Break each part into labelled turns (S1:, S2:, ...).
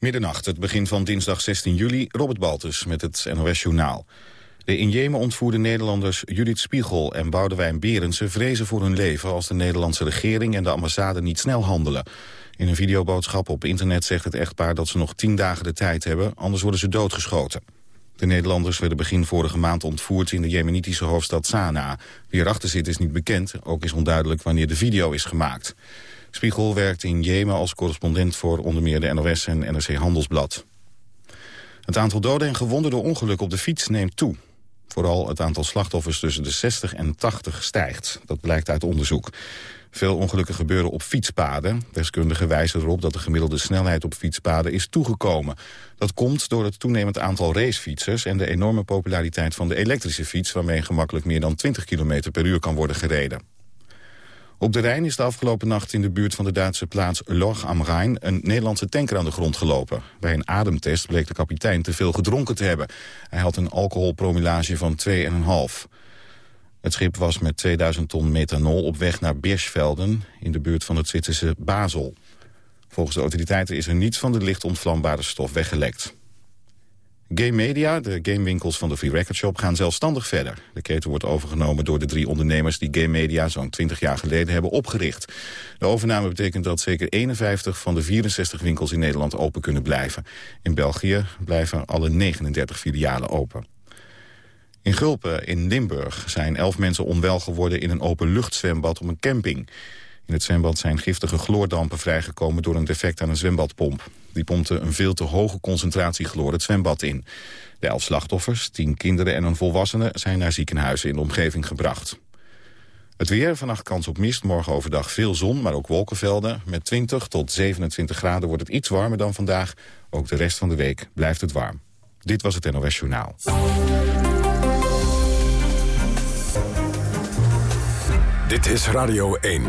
S1: Middernacht, het begin van dinsdag 16 juli, Robert Baltus met het NOS Journaal. De in Jemen ontvoerde Nederlanders Judith Spiegel en Boudewijn Berendsen vrezen voor hun leven als de Nederlandse regering en de ambassade niet snel handelen. In een videoboodschap op internet zegt het echtpaar dat ze nog tien dagen de tijd hebben, anders worden ze doodgeschoten. De Nederlanders werden begin vorige maand ontvoerd in de jemenitische hoofdstad Sanaa. Wie erachter zit is niet bekend, ook is onduidelijk wanneer de video is gemaakt. Spiegel werkt in Jemen als correspondent voor onder meer de NOS en NRC Handelsblad. Het aantal doden en gewonden door ongelukken op de fiets neemt toe. Vooral het aantal slachtoffers tussen de 60 en 80 stijgt. Dat blijkt uit onderzoek. Veel ongelukken gebeuren op fietspaden. Deskundigen wijzen erop dat de gemiddelde snelheid op fietspaden is toegekomen. Dat komt door het toenemend aantal racefietsers... en de enorme populariteit van de elektrische fiets... waarmee gemakkelijk meer dan 20 km per uur kan worden gereden. Op de Rijn is de afgelopen nacht in de buurt van de Duitse plaats Lorch am Rijn een Nederlandse tanker aan de grond gelopen. Bij een ademtest bleek de kapitein te veel gedronken te hebben. Hij had een alcoholpromillage van 2,5. Het schip was met 2000 ton methanol op weg naar Birschvelden in de buurt van het Zwitserse Basel. Volgens de autoriteiten is er niets van de licht ontvlambare stof weggelekt. Game Media, de gamewinkels van de Free Record Shop, gaan zelfstandig verder. De keten wordt overgenomen door de drie ondernemers die Game Media zo'n 20 jaar geleden hebben opgericht. De overname betekent dat zeker 51 van de 64 winkels in Nederland open kunnen blijven. In België blijven alle 39 filialen open. In Gulpen in Limburg zijn elf mensen onwel geworden in een openluchtzwembad op een camping. In het zwembad zijn giftige chloordampen vrijgekomen door een defect aan een zwembadpomp. Die pompte een veel te hoge concentratie chloor het zwembad in. De elf slachtoffers, tien kinderen en een volwassene zijn naar ziekenhuizen in de omgeving gebracht. Het weer, vannacht kans op mist, morgen overdag veel zon, maar ook wolkenvelden. Met 20 tot 27 graden wordt het iets warmer dan vandaag. Ook de rest van de week blijft het warm. Dit was het NOS Journaal.
S2: Dit is Radio 1.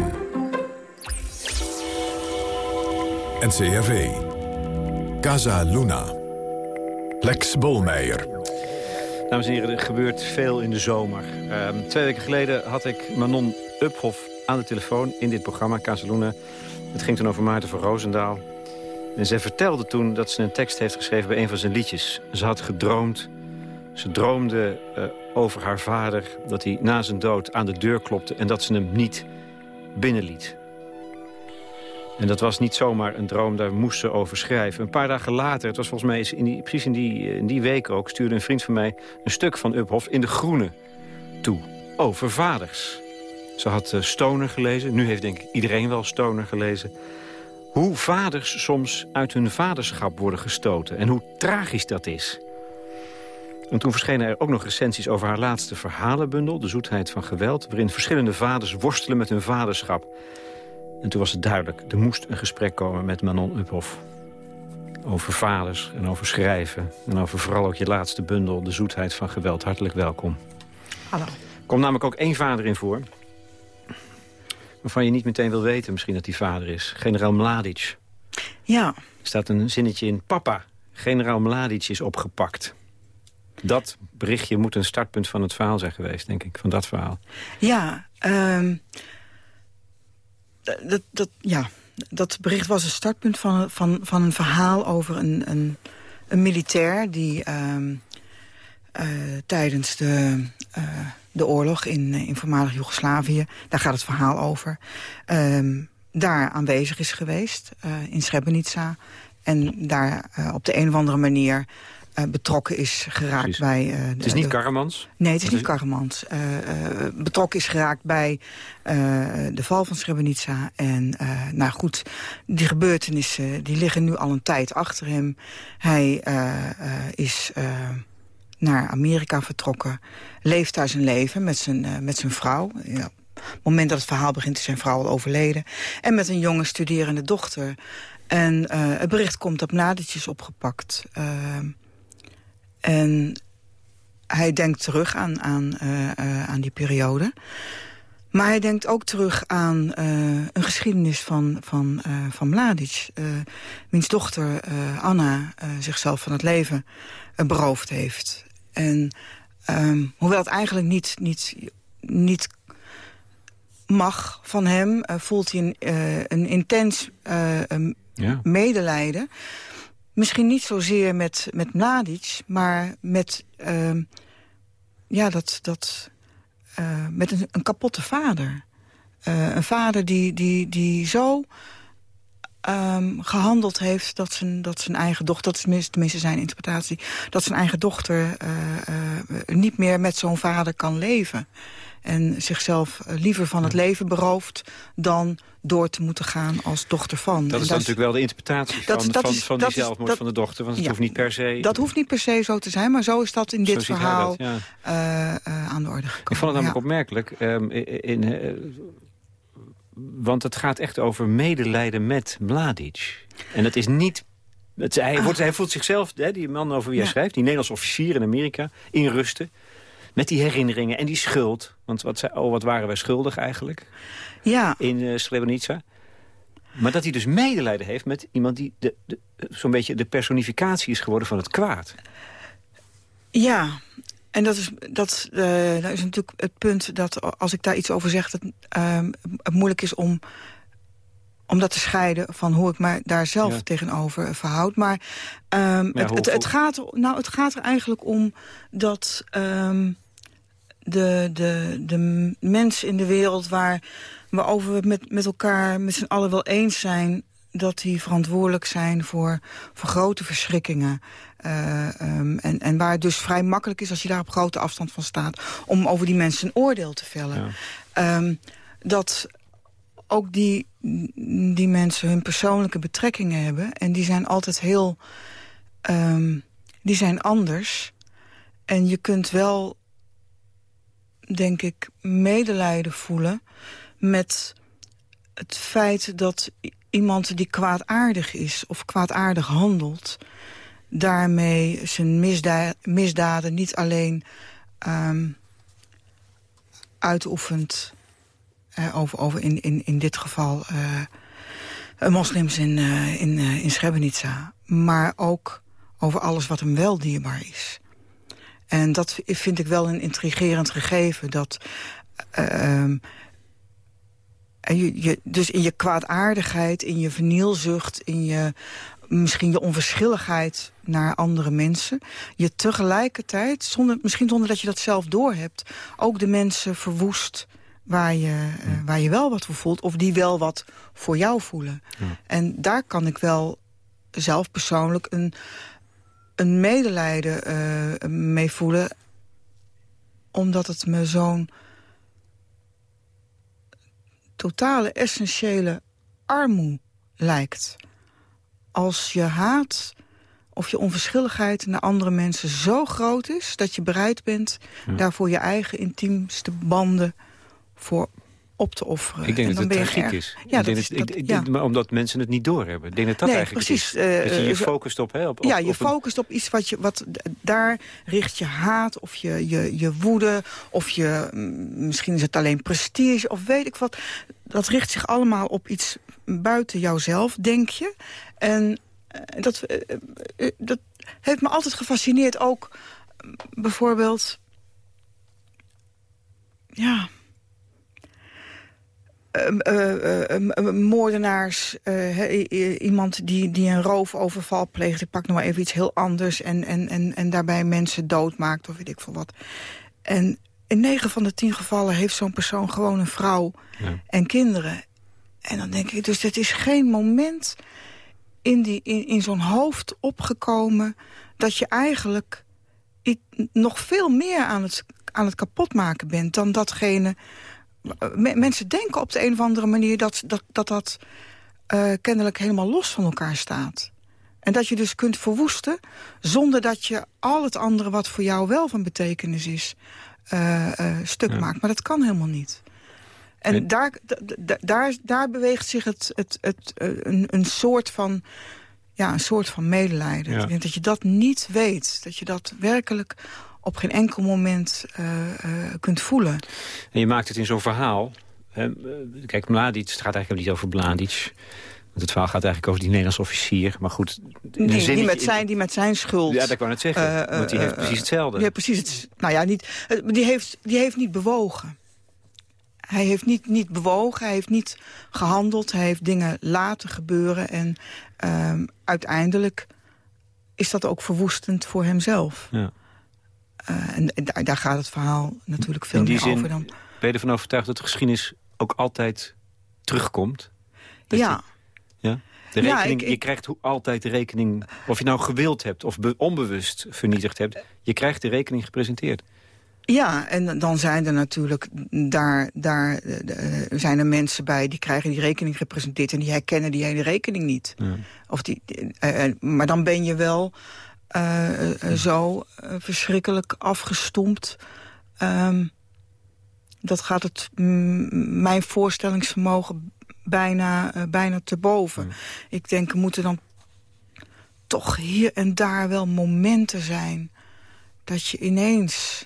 S2: NCRV. Casa Luna. Lex Bolmeijer.
S3: Dames en heren, er gebeurt veel in de zomer. Ehm, twee weken geleden had ik Manon Uphoff aan de telefoon in dit programma, Casa Luna. Het ging toen over Maarten van Roosendaal. En zij vertelde toen dat ze een tekst heeft geschreven bij een van zijn liedjes. Ze had gedroomd. Ze droomde uh, over haar vader dat hij na zijn dood aan de deur klopte... en dat ze hem niet binnenliet. En dat was niet zomaar een droom, daar moest ze over schrijven. Een paar dagen later, het was volgens mij in die, precies in die, in die week ook... stuurde een vriend van mij een stuk van Uphoff in De Groene toe. Over vaders. Ze had uh, Stoner gelezen. Nu heeft denk ik iedereen wel Stoner gelezen. Hoe vaders soms uit hun vaderschap worden gestoten. En hoe tragisch dat is. En toen verschenen er ook nog recensies over haar laatste verhalenbundel... De Zoetheid van Geweld, waarin verschillende vaders worstelen met hun vaderschap. En toen was het duidelijk, er moest een gesprek komen met Manon Uphoff. Over vaders en over schrijven. En over vooral ook je laatste bundel, De Zoetheid van Geweld. Hartelijk welkom.
S4: Hallo.
S3: Er komt namelijk ook één vader in voor. Waarvan je niet meteen wil weten misschien dat die vader is. Generaal Mladic.
S4: Ja.
S3: Er staat een zinnetje in. Papa, generaal Mladic is opgepakt. Dat berichtje moet een startpunt van het verhaal zijn geweest, denk ik. Van dat verhaal.
S4: Ja, um, dat, dat, ja, dat bericht was een startpunt van, van, van een verhaal over een, een, een militair... die um, uh, tijdens de, uh, de oorlog in, in voormalig Joegoslavië... daar gaat het verhaal over... Um, daar aanwezig is geweest, in Srebrenica... en daar op de een of andere manier uh, betrokken is geraakt
S3: Precies.
S4: bij... Uh,
S3: het is niet Karremans?
S4: Nee, het is niet Karremans. Uh, betrokken is geraakt bij de val van Srebrenica. En nou goed, die gebeurtenissen die liggen nu al een tijd achter hem. Hij is naar Amerika vertrokken. Leeft daar zijn leven met zijn, met zijn vrouw. Ja, op het moment dat het verhaal begint is zijn vrouw al overleden. En met een jonge studerende dochter... En uh, het bericht komt dat Mladic is opgepakt. Uh, en hij denkt terug aan, aan, uh, uh, aan die periode. Maar hij denkt ook terug aan uh, een geschiedenis van, van, van Mladic. wiens dochter Anna zichzelf van het leven beroofd heeft. En um, hoewel het eigenlijk niet, niet, niet mag van hem... voelt hij een, een intens
S3: ja.
S4: medelijden misschien niet zozeer met, met Mladic, maar met, ehm, ja, dat, dat, uh, met een, een, kapotte vader. Uh, een vader die, die, die zo um, gehandeld heeft dat zijn, dat zijn eigen dochter... dat is tenminste zijn interpretatie... dat zijn eigen dochter uh, niet meer met zo'n vader kan leven. En zichzelf liever van het leven berooft... dan door te moeten gaan als dochter van.
S3: Dat is dan natuurlijk wel de interpretatie dat, van, dat van, is, van die zelfmoord dat, van de dochter. Want het hoeft niet per se...
S4: Dat hoeft niet per se zo te zijn, maar zo is dat in dit verhaal dat, ja. aan de orde gekomen.
S3: Ik vond het namelijk opmerkelijk. Um, in, want het gaat echt over medelijden met Mladic. En dat is niet... Het, hij, wordt, hij voelt zichzelf, hè, die man over wie hij schrijft... die Nederlands officier in Amerika, in rusten... met die herinneringen en die schuld. Want wat, oh, wat waren wij schuldig eigenlijk?
S4: Ja.
S3: In uh, Srebrenica. Maar dat hij dus medelijden heeft met iemand die de, de, zo'n beetje de personificatie is geworden van het kwaad.
S4: Ja, en dat is, dat, uh, dat is natuurlijk het punt dat als ik daar iets over zeg... dat uh, het moeilijk is om, om dat te scheiden van hoe ik me daar zelf tegenover verhoud. Maar, um, het, het, het, gaat er, nou, het gaat er eigenlijk om dat um, de, de, de mensen in de wereld... waar waarover we met, met elkaar met z'n allen wel eens zijn dat die verantwoordelijk zijn voor, voor grote verschrikkingen. Uh, um, en, en waar het dus vrij makkelijk is, als je daar op grote afstand van staat... om over die mensen een oordeel te vellen. Ja. Um, dat ook die, die mensen hun persoonlijke betrekkingen hebben. En die zijn altijd heel... Um, die zijn anders. En je kunt wel, denk ik, medelijden voelen met het feit dat iemand die kwaadaardig is of kwaadaardig handelt... daarmee zijn misda misdaden niet alleen um, uitoefent... Over, over in, in, in dit geval uh, moslims in, uh, in, in Srebrenica... maar ook over alles wat hem wel dierbaar is. En dat vind ik wel een intrigerend gegeven... dat en je, je, dus in je kwaadaardigheid, in je vernielzucht, in je misschien je onverschilligheid naar andere mensen. Je tegelijkertijd, zonder, misschien zonder dat je dat zelf doorhebt... ook de mensen verwoest waar je, uh, waar je wel wat voor voelt... of die wel wat voor jou voelen. Ja. En daar kan ik wel zelf persoonlijk een, een medelijden uh, mee voelen... omdat het me zo'n totale essentiële armoe lijkt. Als je haat of je onverschilligheid naar andere mensen zo groot is... dat je bereid bent ja. daarvoor je eigen intiemste banden voor op te offeren.
S3: Ik denk en dat het tragiek is. Ja, ik denk dat, dat, ik, ik, maar omdat mensen het niet doorhebben. Ik denk dat dat nee, eigenlijk precies, is. Uh, dat je je focust op... Hè, op, op
S4: ja, je focust op iets wat je... Wat, daar richt je haat of je, je, je woede... of je, misschien is het alleen prestige of weet ik wat. Dat richt zich allemaal op iets buiten jouzelf, denk je. En uh, dat, dat heeft me altijd gefascineerd. Ook bijvoorbeeld... Ja moordenaars, iemand die, die een roofoverval pleegt... ik pak nog maar even iets heel anders... en, en, en, en daarbij mensen doodmaakt of weet ik veel wat. En in negen van de tien gevallen heeft zo'n persoon gewoon een vrouw ja. en kinderen. En dan denk ik, dus het is geen moment in, die, in, in zo'n hoofd opgekomen... dat je eigenlijk nog veel meer aan het, aan het kapotmaken bent... dan datgene mensen denken op de een of andere manier dat dat, dat, dat uh, kennelijk helemaal los van elkaar staat. En dat je dus kunt verwoesten zonder dat je al het andere wat voor jou wel van betekenis is, uh, uh, stuk ja. maakt. Maar dat kan helemaal niet. En nee. daar, daar, daar beweegt zich het, het, het, een, een soort van ja, een soort van medelijden. Ja. Dat je dat niet weet. Dat je dat werkelijk op geen enkel moment uh, uh, kunt voelen.
S3: En je maakt het in zo'n verhaal. Hè, kijk, Mladic, het gaat eigenlijk niet over Mladic. Want het verhaal gaat eigenlijk over die Nederlandse officier. Maar goed...
S4: Die, die, met zijn, die met zijn schuld...
S3: Ja, dat kan ik net zeggen. Want die heeft precies hetzelfde.
S4: Ja, precies. Het, nou ja, niet, die, heeft, die heeft niet bewogen. Hij heeft niet, niet bewogen, hij heeft niet gehandeld. Hij heeft dingen laten gebeuren. En uh, uiteindelijk is dat ook verwoestend voor hemzelf.
S3: Ja.
S4: Uh, en daar, daar, gaat het verhaal natuurlijk veel meer
S3: zin,
S4: over dan...
S3: ben je ervan overtuigd dat de geschiedenis ook altijd terugkomt?
S4: Dat ja.
S3: Je, ja? De rekening, Je krijgt altijd de rekening, of je nou gewild hebt of onbewust vernietigd hebt... je krijgt de rekening gepresenteerd.
S4: Ja, en dan zijn er natuurlijk, daar, daar uh, zijn er mensen bij... die krijgen die rekening gepresenteerd en die herkennen die hele rekening niet. Ja. Of die, maar dan ben je wel zo verschrikkelijk afgestompt... Um, dat gaat het mijn voorstellingsvermogen bijna, bijna te boven. Ja. Ik denk, er moeten dan toch hier en daar wel momenten zijn... dat je ineens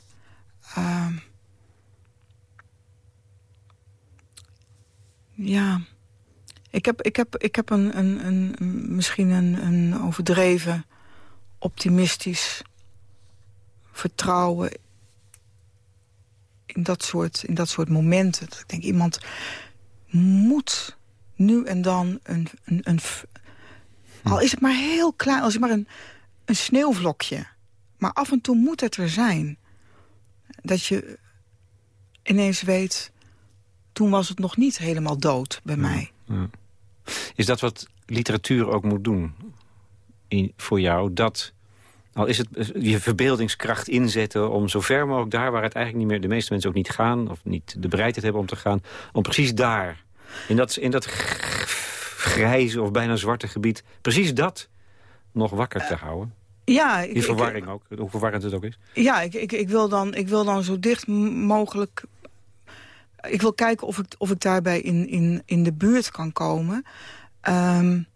S4: Uh, ja, ik heb, ik heb, ik heb een, een, een, misschien een, een overdreven optimistisch vertrouwen in dat soort, in dat soort momenten. Dat ik denk, iemand moet nu en dan een... een, een al is het maar heel klein, als het maar een, een sneeuwvlokje. Maar af en toe moet het er zijn dat je ineens weet... toen was het nog niet helemaal dood bij mij. Ja.
S3: Is dat wat literatuur ook moet doen in, voor jou? Dat, al is het je verbeeldingskracht inzetten om zo ver mogelijk daar... waar het eigenlijk niet meer de meeste mensen ook niet gaan... of niet de bereidheid hebben om te gaan... om precies daar, in dat, in dat grijze of bijna zwarte gebied... precies dat nog wakker te houden?
S4: Ja,
S3: Die verwarring ook, hoe verwarrend het ook is.
S4: Ja, ik, ik, ik, wil, dan, ik wil dan zo dicht mogelijk... Ik wil kijken of ik, of ik daarbij in, in, in de buurt kan komen. Um,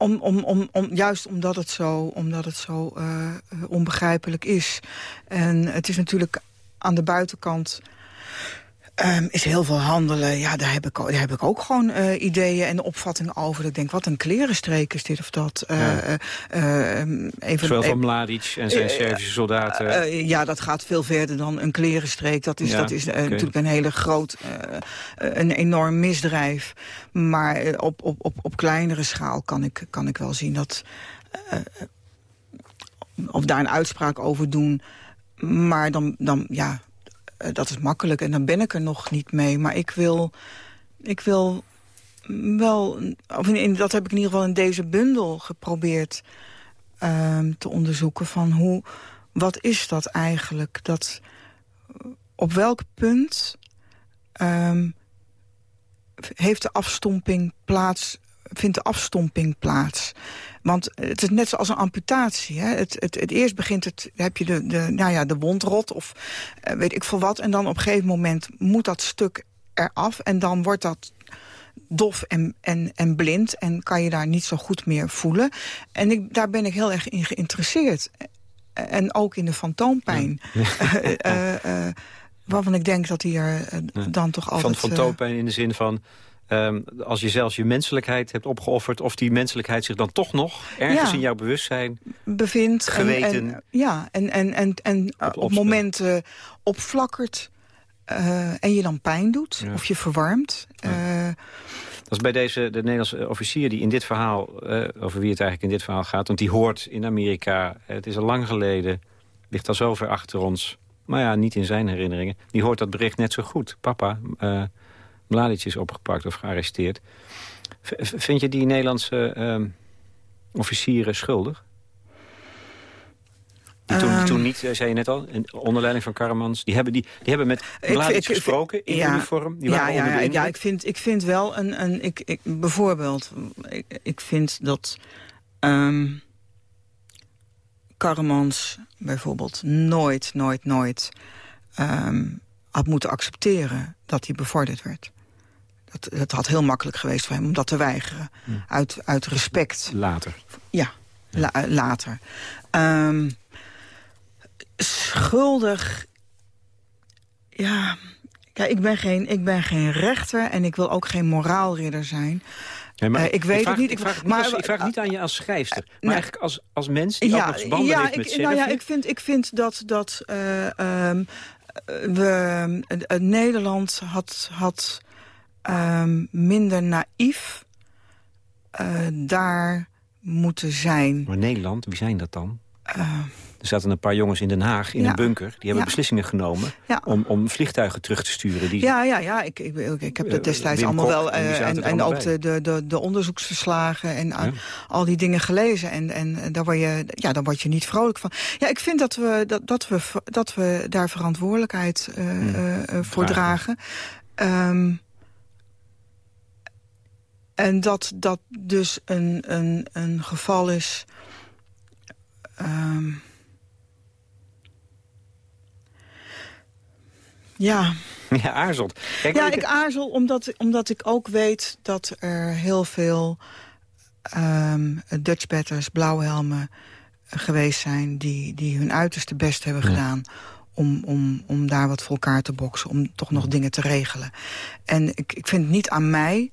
S4: om, om, om, om, juist omdat het zo, omdat het zo uh, onbegrijpelijk is. En het is natuurlijk aan de buitenkant Um, is heel veel handelen. Ja, daar heb ik, daar heb ik ook gewoon uh, ideeën en opvattingen over. Ik denk, wat een klerenstreek is dit of dat. Uh, ja.
S3: uh, even, Zowel van Mladic en zijn Servische soldaten.
S4: ja, dat gaat veel verder dan een klerenstreek. Dat is, ja, dat is okay. natuurlijk een hele groot, een enorm misdrijf. Maar op, op, op, op kleinere schaal kan ik, kan ik wel zien dat... of daar een uitspraak over doen... Maar dan, dan ja, dat is makkelijk en dan ben ik er nog niet mee. Maar ik wil, ik wil wel, of in, dat heb ik in ieder geval in deze bundel geprobeerd uh, te onderzoeken. Van hoe, wat is dat eigenlijk? Dat, op welk punt um, heeft de afstomping plaats vindt de afstomping plaats. Want het is net zoals een amputatie. Hè? Het, het, het eerst begint het, heb je de, de, nou ja, de wondrot of uh, weet ik veel wat. En dan op een gegeven moment moet dat stuk eraf. En dan wordt dat dof en, en, en blind. En kan je daar niet zo goed meer voelen. En ik, daar ben ik heel erg in geïnteresseerd. En ook in de fantoompijn. Ja. uh, uh, waarvan ik denk dat die er dan toch altijd...
S3: Van fantoompijn in de zin van Um, als je zelfs je menselijkheid hebt opgeofferd... of die menselijkheid zich dan toch nog ergens ja. in jouw bewustzijn
S4: bevindt.
S3: Geweten.
S4: En, en, ja, en, en, en, en op, op momenten opflakkert... Uh, en je dan pijn doet, ja. of je verwarmt. Ja. Uh,
S3: dat is bij deze, de Nederlandse officier die in dit verhaal... Uh, over wie het eigenlijk in dit verhaal gaat... want die hoort in Amerika, het is al lang geleden... ligt al zo ver achter ons... maar ja, niet in zijn herinneringen. Die hoort dat bericht net zo goed. Papa, Mladic is opgepakt of gearresteerd. V vind je die Nederlandse uh, officieren schuldig? Die toen, toen niet, zei je net al, onder leiding van Karamans... die hebben, die, die hebben met Mladic gesproken in ja, uniform? Die
S4: ja, ja, ja, ja, ik, vind, ik vind wel een... een ik, ik, bijvoorbeeld, ik, ik vind dat... Um, Karamans bijvoorbeeld nooit, nooit, nooit... Um, had moeten accepteren dat hij bevorderd werd. Dat, het had heel makkelijk geweest voor hem om dat te weigeren. Ja. Uit, uit respect.
S3: Later.
S4: Ja, ja. La, later. Um, schuldig... Ja, ik ben, geen, ik ben geen rechter en ik wil ook geen moraalridder zijn.
S3: Nee, maar uh, ik weet ik vraag, het niet. Ik vraag, ik, maar, als, ik vraag niet aan je als schrijfster, maar nee, eigenlijk als, als mens die ja, ook nog ja, heeft met
S4: ik, nou ja, ik vind, ik vind dat, dat uh, um, we, uh, Nederland had, had um, minder naïef uh, daar moeten zijn.
S3: Maar Nederland, wie zijn dat dan? Er zaten een paar jongens in Den Haag in een bunker. Die hebben beslissingen genomen om, om vliegtuigen terug te sturen. Die...
S4: Ja, ja, ja. Ik, ik, ik heb dat destijds allemaal wel... en, en ook de, de, de, onderzoeksverslagen en al die dingen gelezen. En, en daar, word je, ja, daar word je niet vrolijk van. Ja, ik vind dat we, dat, dat we, dat we daar verantwoordelijkheid uh, voor dragen. Um, en dat dat dus een, een, een geval is... Um, ja.
S3: Ja, aarzelt.
S4: Kijk, ja, ik... aarzel omdat, omdat ik ook weet dat er heel veel um, Dutch batters, blauwhelmen geweest zijn... die, die hun uiterste best hebben gedaan om, om, om daar wat voor elkaar te boksen. Om toch nog dingen te regelen. En ik, ik vind het niet aan mij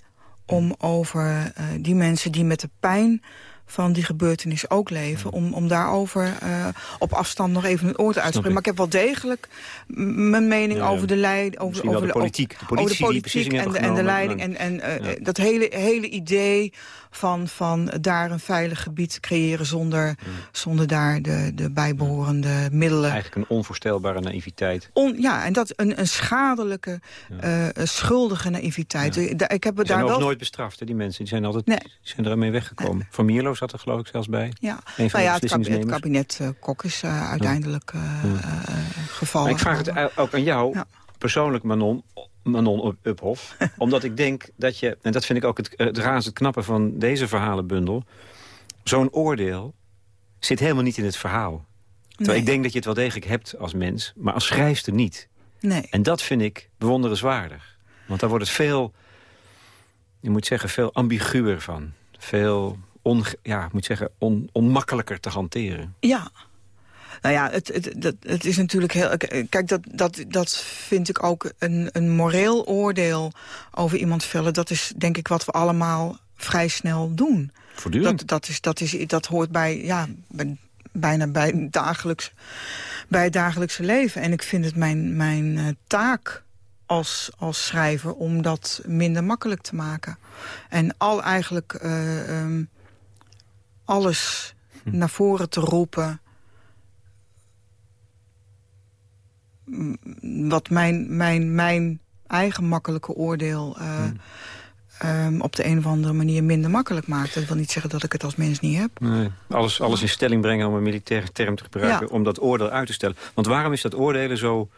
S4: om over uh, die mensen die met de pijn van die gebeurtenis ook leven... om, om daarover uh, op afstand nog even een oor te uitspreken. Maar ik heb wel degelijk mijn mening over de leiding... Over,
S3: over de, politiek. De politie
S4: over de politiek en, de, en de leiding. En, en uh, ja. dat hele, hele idee van, van daar een veilig gebied creëren... zonder, zonder daar de, de bijbehorende middelen...
S3: Eigenlijk een onvoorstelbare naïviteit.
S4: On, ja, en dat een, een schadelijke, ja. uh, schuldige naïviteit. Ja. Ik heb
S3: die
S4: daar
S3: zijn
S4: wel...
S3: nooit bestraft, hè, die mensen. Die zijn altijd nee. zijn ermee weggekomen. Nee. Van Mierlo zat er geloof ik zelfs bij.
S4: Ja, nou ja, het kabinet, het kabinet uh, Kok is uh, uiteindelijk gevallen.
S3: Maar ik vraag het ook aan jou, persoonlijk Manon... Manon Uphoff. omdat ik denk dat je, en dat vind ik ook het, het razend knappe van deze verhalenbundel... zo'n oordeel zit helemaal niet in het verhaal. Terwijl nee. ik denk dat je het wel degelijk hebt als mens, maar als schrijfster niet.
S4: Nee.
S3: En dat vind ik bewonderenswaardig. Want daar wordt het veel, je moet zeggen, veel ambiguur van. Veel, on, ja, ik moet zeggen, on, onmakkelijker te hanteren.
S4: Ja, nou ja, het, het, het, het, is natuurlijk heel... Kijk, dat, dat, dat vind ik ook een, een moreel oordeel over iemand vellen. Dat is denk ik wat we allemaal vrij snel doen.
S3: Voortdurend?
S4: Dat, dat, is, dat, is, dat hoort bij, ja, bij, bijna bij, dagelijks, bij het dagelijkse leven. En ik vind het mijn, mijn uh, taak als, als schrijver om dat minder makkelijk te maken. En al eigenlijk uh, um, alles hm. naar voren te roepen wat mijn, mijn, mijn eigen makkelijke oordeel... Uh, hmm. um, op de een of andere manier minder makkelijk maakt. Dat wil niet zeggen dat ik het als mens niet heb.
S3: Nee. Alles, alles in stelling brengen, om een militaire term te gebruiken... Ja. om dat oordeel uit te stellen. Want waarom is dat oordelen zo...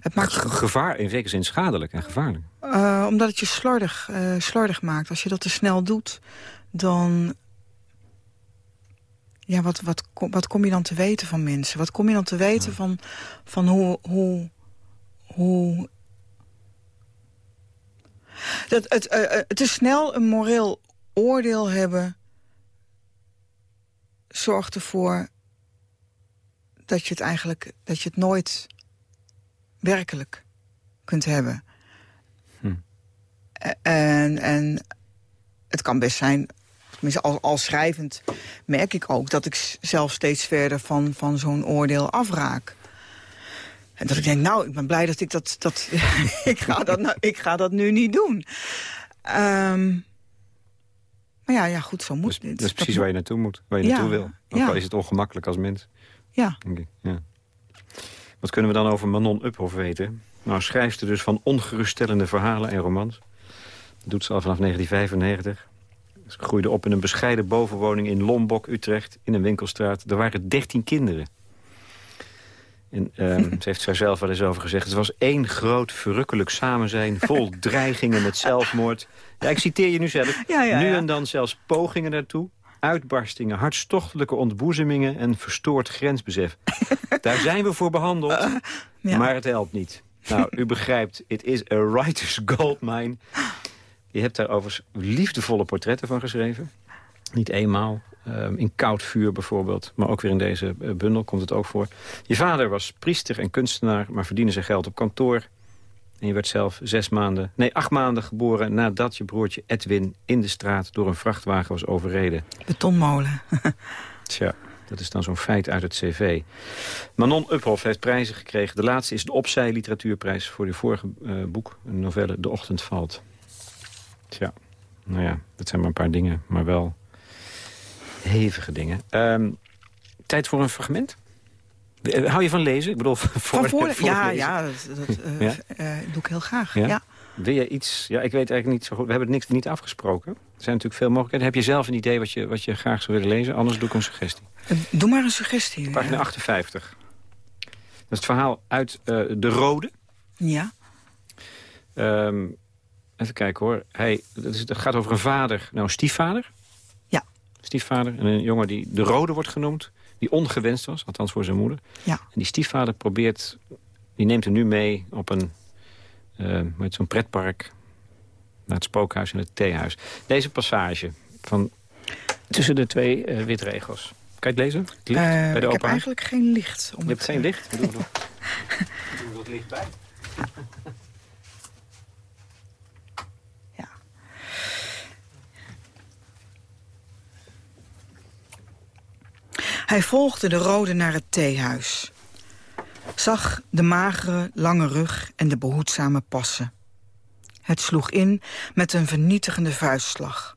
S3: Het maakt... gevaar, in zekere zin schadelijk en gevaarlijk?
S4: Uh, omdat het je slordig, uh, slordig maakt. Als je dat te snel doet, dan ja, wat, wat, wat kom je dan te weten van mensen? Wat kom je dan te weten ja. van, van hoe... hoe, hoe dat het, uh, het is snel een moreel oordeel hebben... zorgt ervoor dat je het eigenlijk... dat je het nooit werkelijk kunt hebben. Hm. En, en het kan best zijn al, al schrijvend merk ik ook dat ik zelf steeds verder van, van zo'n oordeel afraak. En dat ik denk, nou, ik ben blij dat ik dat... dat ik, ga dat nou, ik ga dat nu niet doen. Um, maar ja, ja, goed, zo moet
S3: het. Dat is precies waar je naartoe moet, waar je ja, naartoe wil. Ook ja. al is het ongemakkelijk als mens.
S4: Ja.
S3: ja. Wat kunnen we dan over Manon Uphoff weten? Nou, schrijfster dus van ongeruststellende verhalen en romans. Dat doet ze al vanaf 1995. Ze groeide op in een bescheiden bovenwoning in Lombok, Utrecht, in een winkelstraat. Er waren dertien kinderen. En um, ze heeft er zelf wel eens over gezegd... het was één groot verrukkelijk samenzijn... vol dreigingen met zelfmoord. Ja, ik citeer je nu zelf.
S4: Ja, ja,
S3: nu en dan zelfs pogingen daartoe. Uitbarstingen, hartstochtelijke ontboezemingen... en verstoord grensbesef. Daar zijn we voor behandeld, uh, ja. maar het helpt niet. Nou, u begrijpt, it is a writer's goldmine. Je hebt daar overigens liefdevolle portretten van geschreven. Niet eenmaal. Um, in Koud Vuur bijvoorbeeld. Maar ook weer in deze uh, bundel komt het ook voor. Je vader was priester en kunstenaar, maar verdiende zijn geld op kantoor. En je werd zelf zes maanden, nee, acht maanden geboren... nadat je broertje Edwin in de straat door een vrachtwagen was overreden.
S4: Betonmolen.
S3: Tja, dat is dan zo'n feit uit het cv. Manon Uphoff heeft prijzen gekregen. De laatste is de Opzij Literatuurprijs voor je vorige uh, boek. Een novelle De Ochtend Valt. Tja, nou ja, dat zijn maar een paar dingen, maar wel... Hevige dingen. Ehm, tijd voor een fragment? Eh, hou je van lezen? Ik bedoel,
S4: voor, van voor, ja, ja, dat, dat uh, doe ik heel graag. Ja?
S3: Wil je iets... Ja, ik weet eigenlijk niet zo goed. We hebben het niks, niet afgesproken. Er zijn natuurlijk veel mogelijkheden. Heb je zelf een idee wat je, wat je graag zou willen lezen? Anders doe ik een suggestie.
S4: doe maar een suggestie.
S3: Pagina 58. Dat is het verhaal uit De Rode.
S4: Ja.
S3: Um, even kijken hoor. Hij, het gaat over een vader, nou een stiefvader.
S4: Ja.
S3: Stiefvader en een jongen die De Rode wordt genoemd die ongewenst was, althans voor zijn moeder.
S4: Ja.
S3: En die stiefvader probeert, die neemt hem nu mee op een, uh, met zo'n pretpark... naar het spookhuis en het theehuis. Deze passage van tussen de twee uh, witregels. Kan je het lezen? Het
S4: licht uh, bij de ik heb eigenlijk geen licht.
S3: Om je hebt geen licht? Doe er wat licht bij.
S4: Hij volgde de rode naar het theehuis. Zag de magere, lange rug en de behoedzame passen. Het sloeg in met een vernietigende vuistslag.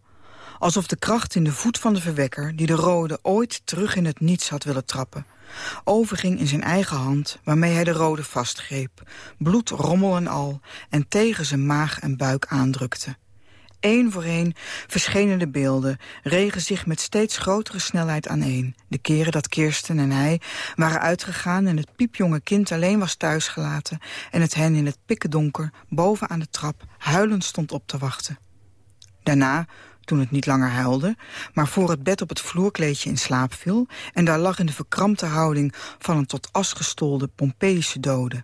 S4: Alsof de kracht in de voet van de verwekker... die de rode ooit terug in het niets had willen trappen... overging in zijn eigen hand waarmee hij de rode vastgreep... bloed, rommel en al en tegen zijn maag en buik aandrukte. Eén voor één verschenen de beelden, regen zich met steeds grotere snelheid aaneen. De keren dat Kirsten en hij waren uitgegaan en het piepjonge kind alleen was thuisgelaten... en het hen in het pikkendonker boven aan de trap huilend stond op te wachten. Daarna, toen het niet langer huilde, maar voor het bed op het vloerkleedje in slaap viel... en daar lag in de verkrampte houding van een tot as gestolde Pompeïsche dode...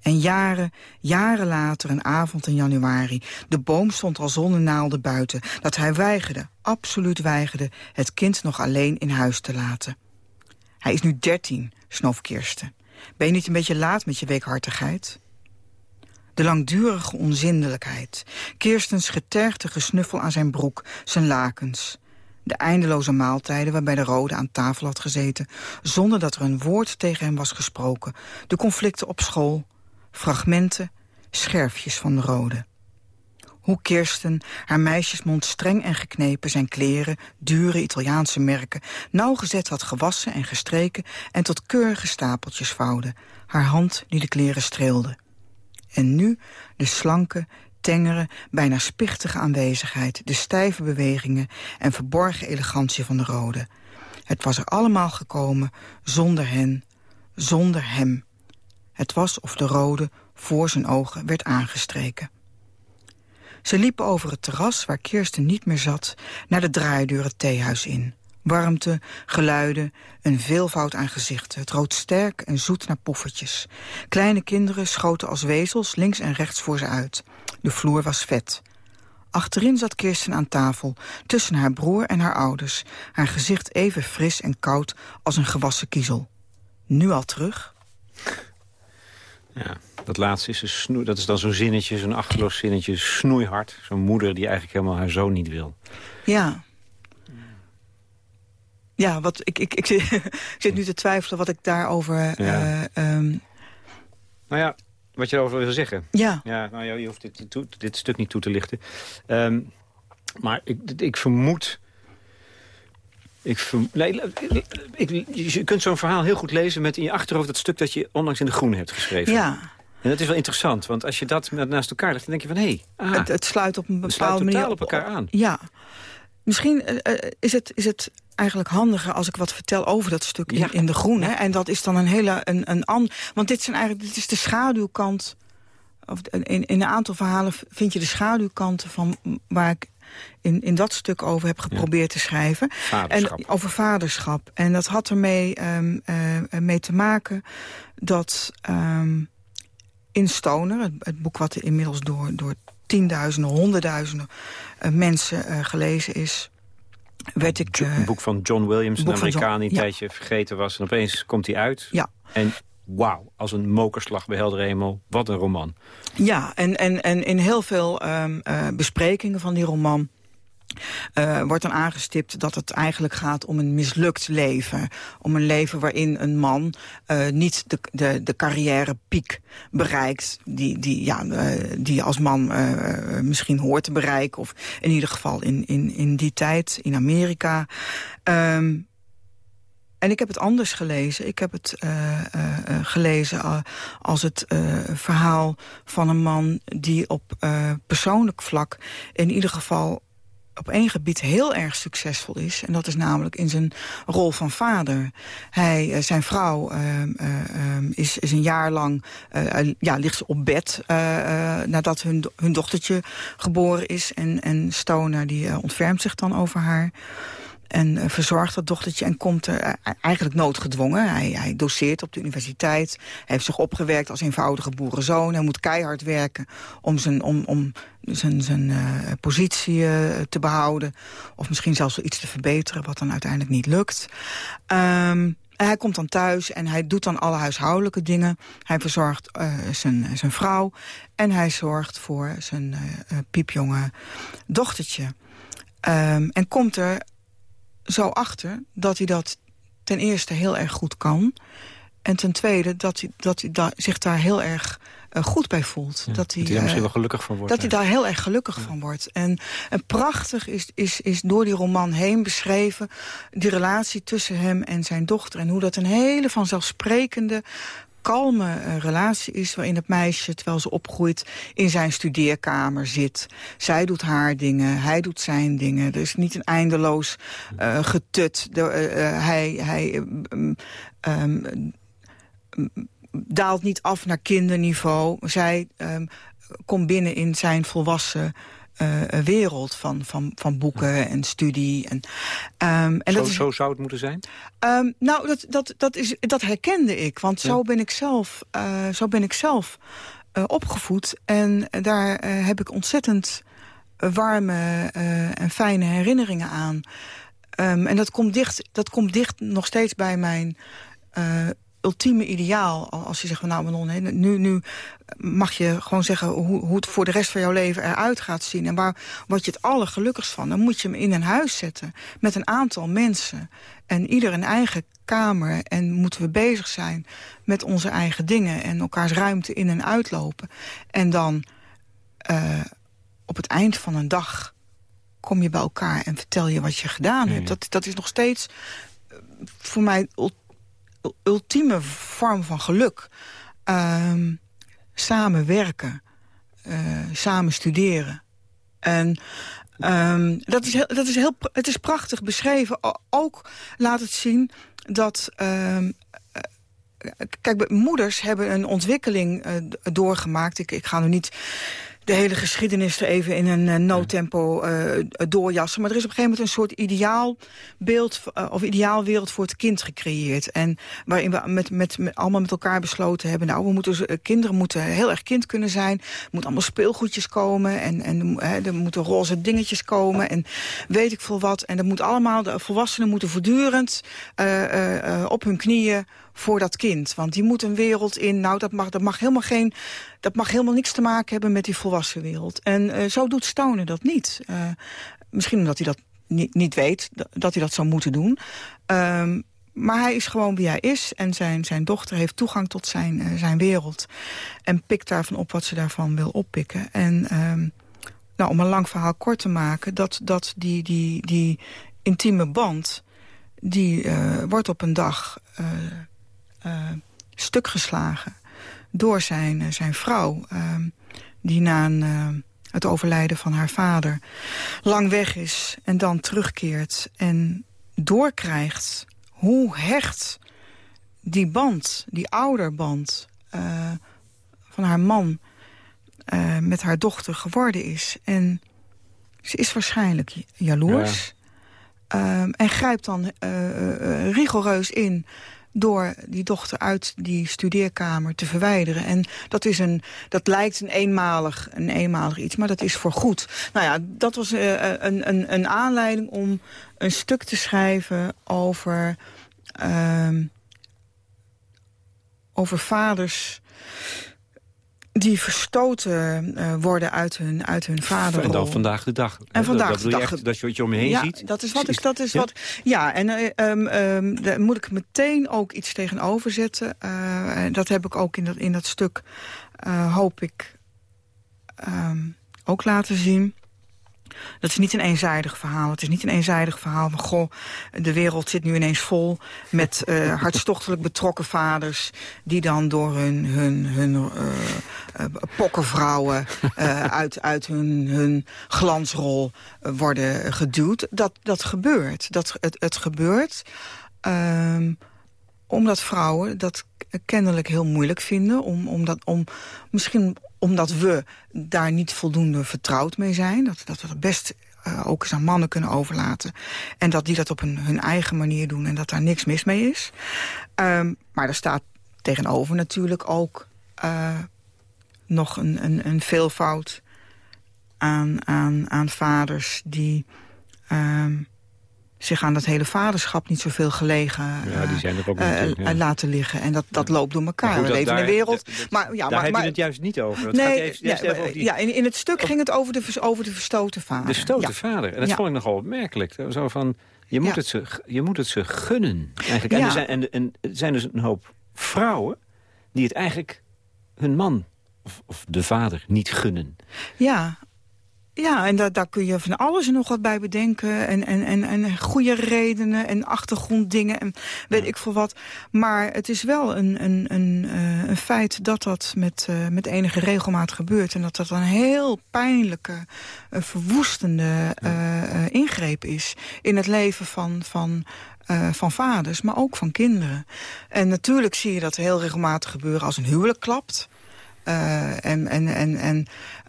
S4: En jaren, jaren later, een avond in januari... de boom stond al zonnenaalden buiten... dat hij weigerde, absoluut weigerde... het kind nog alleen in huis te laten. Hij is nu dertien, snoof Kirsten. Ben je niet een beetje laat met je weekhartigheid? De langdurige onzindelijkheid. Kirstens getergde gesnuffel aan zijn broek, zijn lakens. De eindeloze maaltijden waarbij de rode aan tafel had gezeten... zonder dat er een woord tegen hem was gesproken. De conflicten op school, fragmenten, scherfjes van de rode. Hoe Kirsten, haar meisjesmond streng en geknepen... zijn kleren, dure Italiaanse merken... nauwgezet had gewassen en gestreken... en tot keurige stapeltjes vouwde. Haar hand die de kleren streelde. En nu de slanke, tengere, bijna spichtige aanwezigheid... de stijve bewegingen en verborgen elegantie van de rode. Het was er allemaal gekomen zonder hen, zonder hem... Het was of de rode voor zijn ogen werd aangestreken. Ze liepen over het terras waar Kirsten niet meer zat... naar de draaideur het theehuis in. Warmte, geluiden, een veelvoud aan gezichten. Het rood sterk en zoet naar poffertjes. Kleine kinderen schoten als wezels links en rechts voor ze uit. De vloer was vet. Achterin zat Kirsten aan tafel, tussen haar broer en haar ouders. Haar gezicht even fris en koud als een gewassen kiezel. Nu al terug?
S3: Ja, dat laatste is, een snoe, dat is dan zo'n zinnetje, zo'n achterloos zinnetje, snoeihard. Zo'n moeder die eigenlijk helemaal haar zoon niet wil.
S4: Ja. Ja, wat, ik, ik, ik, zit, ik zit nu te twijfelen wat ik daarover... Ja. Uh, um...
S3: Nou ja, wat je erover wil zeggen.
S4: Ja.
S3: ja nou ja, je hoeft dit, dit stuk niet toe te lichten. Um, maar ik, ik vermoed... Ik nee, ik, je kunt zo'n verhaal heel goed lezen met in je achterhoofd... dat stuk dat je onlangs in De Groen hebt geschreven.
S4: Ja.
S3: En dat is wel interessant, want als je dat naast elkaar legt... dan denk je van, hé, hey,
S4: het, het, sluit op een bepaalde manier...
S3: op elkaar aan.
S4: Ja. Misschien uh, is, het, is het eigenlijk handiger als ik wat vertel over dat stuk in, in De Groen. Hè? En dat is dan een hele... Een, een an, want dit, zijn eigenlijk, dit is de schaduwkant... Of in, in een aantal verhalen vind je de schaduwkanten van waar ik in, in dat stuk over heb geprobeerd te schrijven.
S3: En,
S4: over vaderschap. En dat had ermee um, uh, mee te maken dat um, in Stoner, het, het, boek wat inmiddels door, door tienduizenden, honderdduizenden uh, mensen uh, gelezen is werd ik...
S3: een boek van John Williams, een Amerikaan die een tijdje vergeten was. En opeens komt hij uit.
S4: Ja.
S3: En wauw, als een mokerslag bij helder. Wat een roman.
S4: Ja, en, en, en in heel veel um, uh, besprekingen van die roman uh, wordt dan aangestipt dat het eigenlijk gaat om een mislukt leven. Om een leven waarin een man uh, niet de, de, de carrièrepiek bereikt... die, die, ja, die als man misschien hoort te bereiken. Of in ieder geval in, in, in die tijd, in Amerika. Um, en ik heb het anders gelezen. Ik heb het uh, uh, gelezen als het verhaal van een man... die op persoonlijk vlak in ieder geval op één gebied heel erg succesvol is. En dat is namelijk in zijn rol van vader. Hij, zijn vrouw uh, is, is een jaar lang ja, ligt op bed... nadat hun, hun dochtertje geboren is. En, en Stoner die ontfermt zich dan over haar en uh, verzorgt dat dochtertje en komt er uh, eigenlijk noodgedwongen. Hij, hij doseert op de universiteit. Hij heeft zich opgewerkt als eenvoudige boerenzoon. Hij moet keihard werken om zijn, om, om zijn, zijn uh, positie te behouden. Of misschien zelfs wel iets te verbeteren, wat dan uiteindelijk niet lukt. En hij komt dan thuis en hij doet dan alle huishoudelijke dingen. Hij verzorgt zijn, zijn vrouw en hij zorgt voor zijn piepjonge dochtertje. Um, en komt er zo achter dat hij dat ten eerste heel erg goed kan. En ten tweede dat hij, dat hij zich daar heel erg uh, goed bij voelt.
S3: dat hij, dat hij daar misschien wel gelukkig van wordt.
S4: Dat hij daar heel erg gelukkig ja. van wordt. En, en prachtig is, is, is door die roman heen beschreven... die relatie tussen hem en zijn dochter. En hoe dat een hele vanzelfsprekende kalme uh, relatie is... waarin het meisje, terwijl ze opgroeit, in zijn studeerkamer zit. Zij doet haar dingen, hij doet zijn dingen. Er is niet een eindeloos uh, getut. De, uh, hij hij um, daalt niet af naar kinderniveau. Zij um, komt binnen in zijn volwassen wereld van, van, van boeken en studie. En,
S3: um, en zo, dat is, zo zou het moeten zijn?
S4: Um, nou, dat, dat, dat, is, dat herkende ik. Want ja. zo ben ik zelf, uh, zo ben ik zelf uh, opgevoed. En daar heb ik ontzettend warme en fijne herinneringen aan. Um, en dat komt, dicht, dat komt dicht nog steeds bij mijn ultieme ideaal. Als je zegt, van, nou Manon, nu, nu mag je gewoon zeggen hoe, hoe het voor de rest van jouw leven eruit gaat zien. En waar word je het allergelukkigst van. Dan moet je hem in een huis zetten met een aantal mensen. En ieder een eigen kamer. En moeten we bezig zijn met onze eigen dingen. En elkaars ruimte in en uitlopen. En dan uh, op het eind van een dag kom je bij elkaar en vertel je wat je gedaan hebt. Dat, dat is nog steeds voor mij ultieme vorm van geluk. Uh, samenwerken, uh, samen studeren. En um, dat, is heel, dat is heel, het is prachtig beschreven. Ook laat het zien dat... Um, kijk, moeders hebben een ontwikkeling uh, doorgemaakt. Ik, ik ga nu niet de hele geschiedenis er even in een uh, noodtempo uh, doorjassen. Maar er is op een gegeven moment een soort ideaalbeeld uh, of ideaalwereld voor het kind gecreëerd. En waarin we met, met, met, allemaal met elkaar besloten hebben... nou, we moeten, kinderen moeten heel erg kind kunnen zijn. Er moeten allemaal speelgoedjes komen en, en er moeten roze dingetjes komen en weet ik veel wat. En dat moet allemaal, de volwassenen moeten voortdurend op hun knieën voor dat kind. Want die moet een wereld in, nou dat mag, dat mag helemaal geen, dat mag helemaal niks te maken hebben met die volwassen wereld. En uh, zo doet Stoner dat niet. Uh, misschien omdat hij dat niet, weet, dat hij dat zou moeten doen. Um, maar hij is gewoon wie hij is. En zijn, zijn dochter heeft toegang tot zijn, uh, zijn wereld. En pikt daarvan op wat ze daarvan wil oppikken. En um, nou, om een lang verhaal kort te maken... dat, dat die, die, die intieme band... die wordt op een dag stuk geslagen door zijn, uh, zijn vrouw. Uh, die na een, uh, het overlijden van haar vader lang weg is en dan terugkeert. En doorkrijgt hoe hecht die band, die ouderband van haar man met haar dochter geworden is. En ze is waarschijnlijk jaloers. Ja. Um, en grijpt dan rigoureus in door die dochter uit die studeerkamer te verwijderen. En dat, is een, dat lijkt een eenmalig, een eenmalig iets, maar dat is voor goed. Nou ja, dat was uh, een, een, een aanleiding om een stuk te schrijven over... Uh, over vaders die verstoten uh, worden uit hun, uit hun vaderrol.
S3: En dan vandaag de dag.
S4: En vandaag
S3: dat,
S4: de dag.
S3: Echt, dat je wat je om je heen
S4: ja,
S3: ziet?
S4: dat is wat ik... Dat is ja? wat, ja, en uh, um, um, daar moet ik meteen ook iets tegenover zetten. Uh, dat heb ik ook in dat, in dat stuk, hoop ik, um, ook laten zien. Dat is niet een eenzijdig verhaal. Het is niet een eenzijdig verhaal van... goh, de wereld zit nu ineens vol met uh, hartstochtelijk betrokken vaders... die dan door hun, hun, hun uh, uh, pokkenvrouwen uit, uit hun, hun glansrol worden geduwd. Dat, dat gebeurt. Dat, het, het gebeurt um, omdat vrouwen dat kennelijk heel moeilijk vinden. Om, om, dat, om, misschien omdat we daar niet voldoende vertrouwd mee zijn. Dat, dat we dat best uh, ook eens aan mannen kunnen overlaten. En dat die dat op hun, hun eigen manier doen en dat daar niks mis mee is. Um, maar er staat tegenover natuurlijk ook uh, nog een, een, een veelvoud aan, aan, aan vaders die... Um, zich aan dat hele vaderschap niet zoveel gelegen
S3: ja, die zijn er ook
S4: uh,
S3: ja.
S4: laten liggen. En dat, dat loopt door elkaar.
S3: goed,
S4: We leven in een wereld...
S3: Dat,
S4: maar, ja,
S3: daar
S4: maar,
S3: heb
S4: maar,
S3: je het juist niet over. Dat
S4: nee,
S3: gaat even,
S4: ja,
S3: even over die,
S4: ja in, in het stuk ging het over de, over de verstoten vader.
S3: De verstoten vader. En dat vond ik nogal opmerkelijk. Zo van, je moet, het, ze, je moet het ze gunnen. Eigenlijk. En, er zijn, en, en er zijn dus een hoop vrouwen... die het eigenlijk hun man of, of de vader niet gunnen.
S4: Ja, ja, en daar, daar kun je van alles en nog wat bij bedenken. En, en, en, en goede redenen en achtergronddingen en weet ik veel wat. Maar het is wel een, een, een, uh, een feit dat dat met, uh, met enige regelmaat gebeurt. En dat dat een heel pijnlijke, uh, verwoestende uh, ingreep is in het leven van... van uh, van vaders, maar ook van kinderen. En natuurlijk zie je dat heel regelmatig gebeuren als een huwelijk klapt. Uh, en en, en, en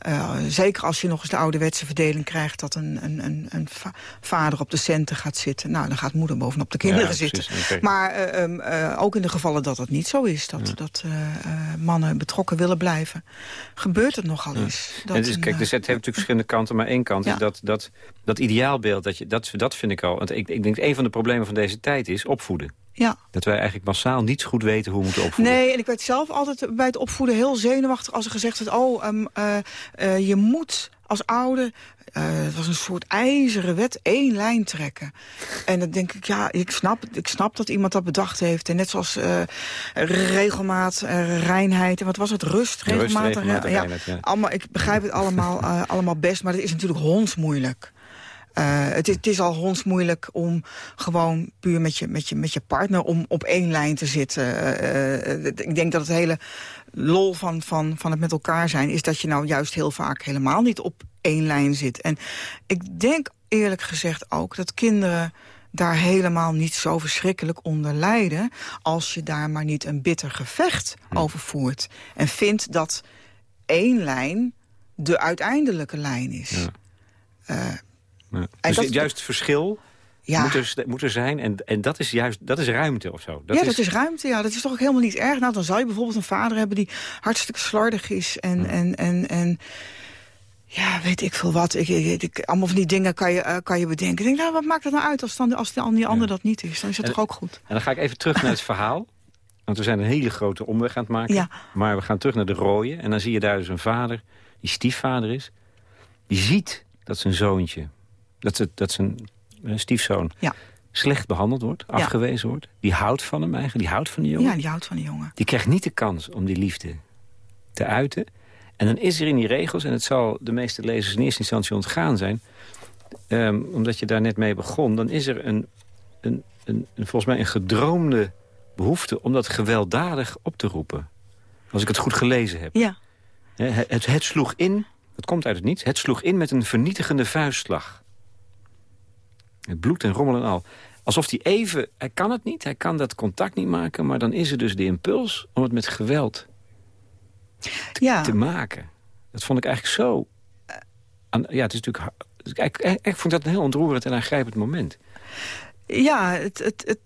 S4: uh, zeker als je nog eens de ouderwetse verdeling krijgt... dat een, een, een, een va vader op de centen gaat zitten. Nou, dan gaat moeder bovenop de kinderen
S3: Ja,
S4: zitten.
S3: precies.
S4: Maar uh, um, ook in de gevallen dat dat niet zo is... dat,
S3: Ja.
S4: dat mannen betrokken willen blijven... gebeurt het nogal eens. Dat
S3: En
S4: een,
S3: kijk, dus het heeft natuurlijk verschillende kanten, maar één kant is dat, dat, dat ideaalbeeld, dat, je, dat, dat vind ik al. Want ik, ik denk een van de problemen van deze tijd is opvoeden.
S4: ja.
S3: Dat wij eigenlijk massaal niet goed weten hoe we moeten opvoeden.
S4: Nee, en ik werd zelf altijd bij het opvoeden heel zenuwachtig... als er gezegd werd, oh, um, uh, uh, je moet als ouder... Uh, het was een soort ijzeren wet, één lijn trekken. En dan denk ik, ja, ik snap, ik snap dat iemand dat bedacht heeft. En net zoals uh, regelmaat, uh, reinheid en wat was het, rust, regelmaat. ja,
S3: ja.
S4: Allemaal, ik begrijp het allemaal, allemaal best, maar het is natuurlijk hondsmoeilijk. Uh, het, is, het is al hondsmoeilijk om gewoon puur met je, met je, met je partner om op één lijn te zitten. Uh, uh, ik denk dat het hele lol van, van, van het met elkaar zijn... is dat je nou juist heel vaak helemaal niet op één lijn zit. En ik denk eerlijk gezegd ook dat kinderen daar helemaal niet zo verschrikkelijk onder lijden... als je daar maar niet een bitter gevecht
S3: Hm.
S4: over voert. En vindt dat één lijn de uiteindelijke lijn is.
S3: Ja.
S4: Uh,
S3: Ja. Dus
S4: dat-
S3: juist het verschil
S4: ja.
S3: moet, er, moet er zijn. En, en dat is juist dat is ruimte of zo. Dat
S4: ja,
S3: is,
S4: dat is ruimte. Ja, dat is toch ook helemaal niet erg. Nou, dan zou je bijvoorbeeld een vader hebben die hartstikke slordig is. En, en, en, en ja, weet ik veel wat. Ik, ik, ik- allemaal van die dingen kan je, eh, kan je bedenken. Ik denk, nou, wat maakt het nou uit als, dan, als die, die ander
S3: Ja.
S4: dat niet is? Dan is
S3: En-
S4: toch ook goed?
S3: En dan ga ik even terug naar het verhaal. Want we zijn een hele grote omweg aan het maken.
S4: Ja.
S3: Maar we gaan terug naar de rooie. En dan zie je daar dus een vader, die stiefvader is. Die ziet dat zijn zoontje, dat, ze, dat zijn eh, stiefzoon...
S4: Ja.
S3: slecht behandeld wordt, afgewezen wordt. Die houdt van hem eigenlijk, die houdt van die jongen.
S4: Ja, die houdt van die jongen.
S3: Die krijgt niet de kans om die liefde te uiten. En dan is er in die regels, en het zal de meeste lezers in eerste instantie ontgaan zijn... ehm, omdat je daar net mee begon, dan is er een, een, een, een, volgens mij een gedroomde behoefte... om dat gewelddadig op te roepen. Als ik het goed gelezen heb.
S4: Ja,
S3: het, het sloeg in, het komt uit het niets... het sloeg in met een vernietigende vuistslag. Het bloed en rommel en al. Alsof hij even... Hij kan het niet, hij kan dat contact niet maken... maar dan is er dus de impuls om het met geweld
S4: ja.
S3: te maken. Dat vond ik eigenlijk zo... aan- ja, het is natuurlijk... dus Ik, ik, ik vond dat een heel ontroerend en aangrijpend moment.
S4: Ja, het... het, het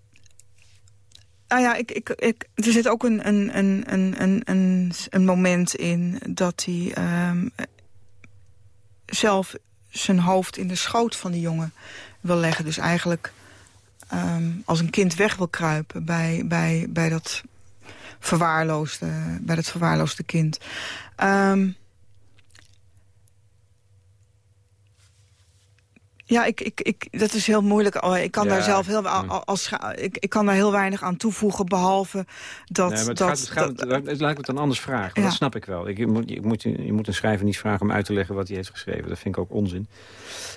S4: nou ja, ik, ik, ik, er zit ook een, een, een, een, een, een, een moment in dat hij ehm, zelf zijn hoofd in de schoot van die jongen wil leggen. Dus eigenlijk ehm, als een kind weg wil kruipen bij, bij, bij dat verwaarloosde, bij het verwaarloosde kind. Um, Ja, ik, ik, ik, dat is heel moeilijk. Oh, ik kan daar zelf heel, als, ik, ik kan daar heel weinig aan toevoegen, behalve dat... Nee, maar het,
S5: dat,
S4: gaat,
S5: het, gaat, dat, het lijkt me dan anders vragen. Dat snap ik wel. Ik, je, moet, je, moet, je moet een schrijver niet vragen om uit te leggen wat hij heeft geschreven. Dat vind ik ook onzin.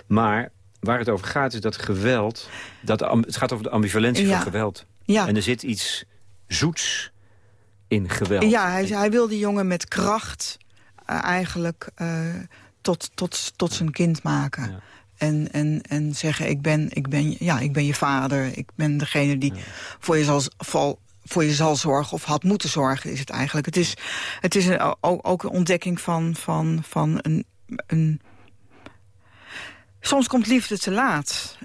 S5: Maar waar het over gaat is dat geweld... Dat, het gaat over de ambivalentie van geweld. Ja. En er zit iets zoets in geweld.
S4: Ja, hij, hij wil die jongen met kracht uh, eigenlijk uh, tot, tot, tot zijn kind maken. Ja. En, en, en zeggen, ik ben, ik, ben, ja, ik ben je vader. Ik ben degene die voor, je zal, voor, voor je zal zorgen of had moeten zorgen, is het eigenlijk. Het is, het is een, ook, ook een ontdekking van, van, van een, een... Soms komt liefde te laat.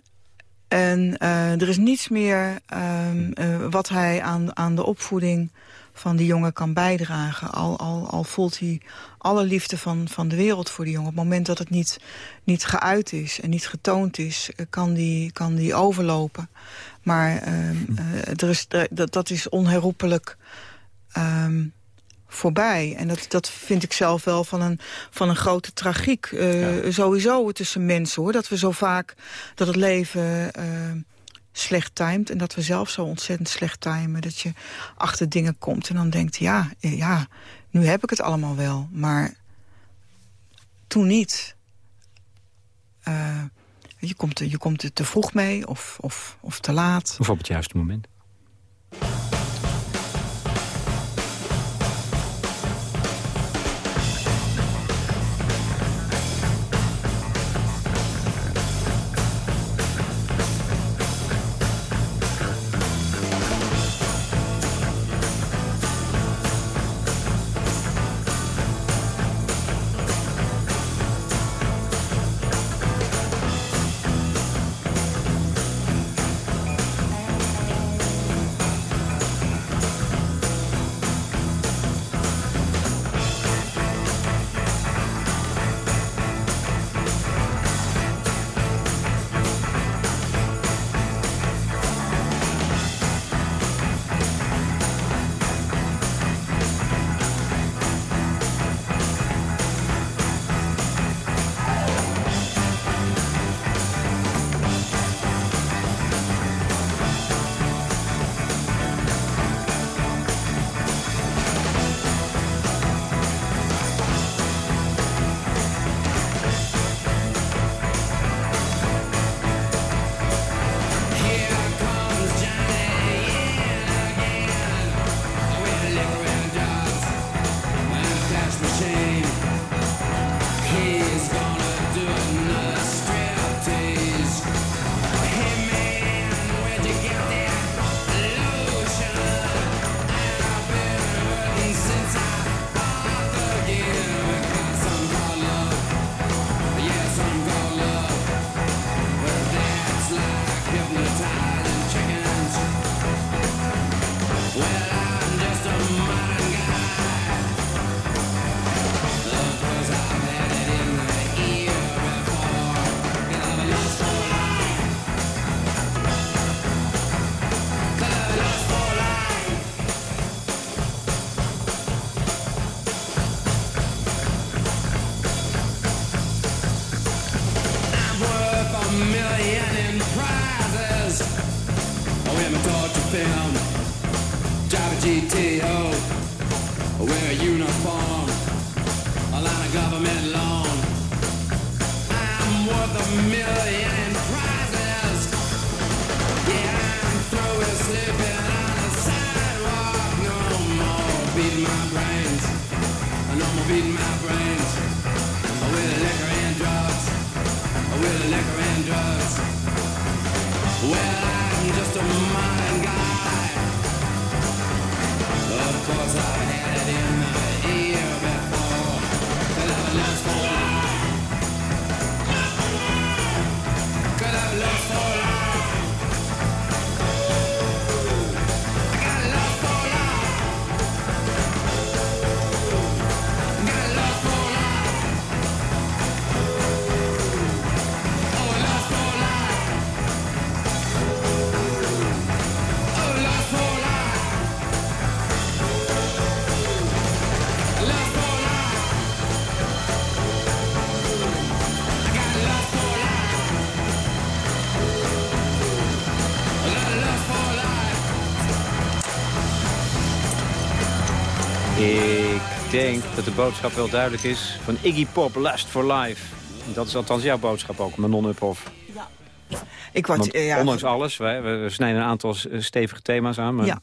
S4: En uh, er is niets meer um, uh, wat hij aan, aan de opvoeding van die jongen kan bijdragen. Al, al, al voelt hij alle liefde van, van de wereld voor die jongen. Op het moment dat het niet, niet geuit is en niet getoond is... Eh, kan die, kan die overlopen. Maar uh, er is, dat, dat is onherroepelijk um, voorbij. En dat, dat vind ik zelf wel van een, van een grote tragiek. Uh, ja. Sowieso tussen mensen, hoor. Dat we zo vaak, dat het leven... Uh, slecht timed. En dat we zelf zo ontzettend slecht timen. Dat je achter dingen komt en dan denkt, ja, eh, ja, nu heb ik het allemaal wel. Maar toen niet. Uh, je, komt, je komt er te vroeg mee of, of, of te laat.
S5: Of op het juiste moment.
S3: Dat de boodschap wel duidelijk is van Iggy Pop, Last for Life. Dat is althans jouw boodschap ook, Manon Uphoff. Ja. Ik word, ja, ondanks alles, wij, we snijden een aantal stevige thema's aan. Maar...
S4: Ja.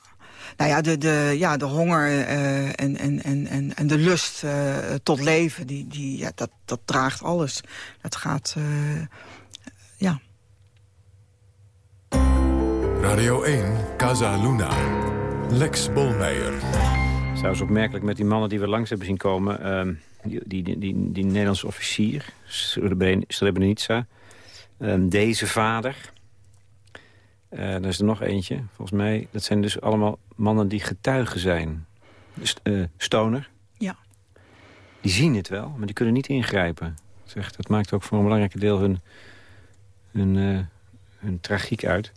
S4: Nou ja, de, de, ja, de honger uh, en, en, en, en de lust uh, tot leven, die, die, ja, dat, dat draagt alles. Dat gaat, uh, ja.
S2: Radio 1, Casa Luna. Lex Bolmeijer.
S3: Trouwens opmerkelijk met die mannen die we langs hebben zien komen. Uh, die, die, die, die, Nederlandse officier, Srebrenica. Uh, deze vader. Uh, er is er nog eentje, volgens mij. Dat zijn dus allemaal mannen die getuigen zijn. Uh, stoner.
S4: Ja.
S3: Die zien het wel, maar die kunnen niet ingrijpen. Zeg, dat maakt ook voor een belangrijk deel hun, hun, uh, hun tragiek uit.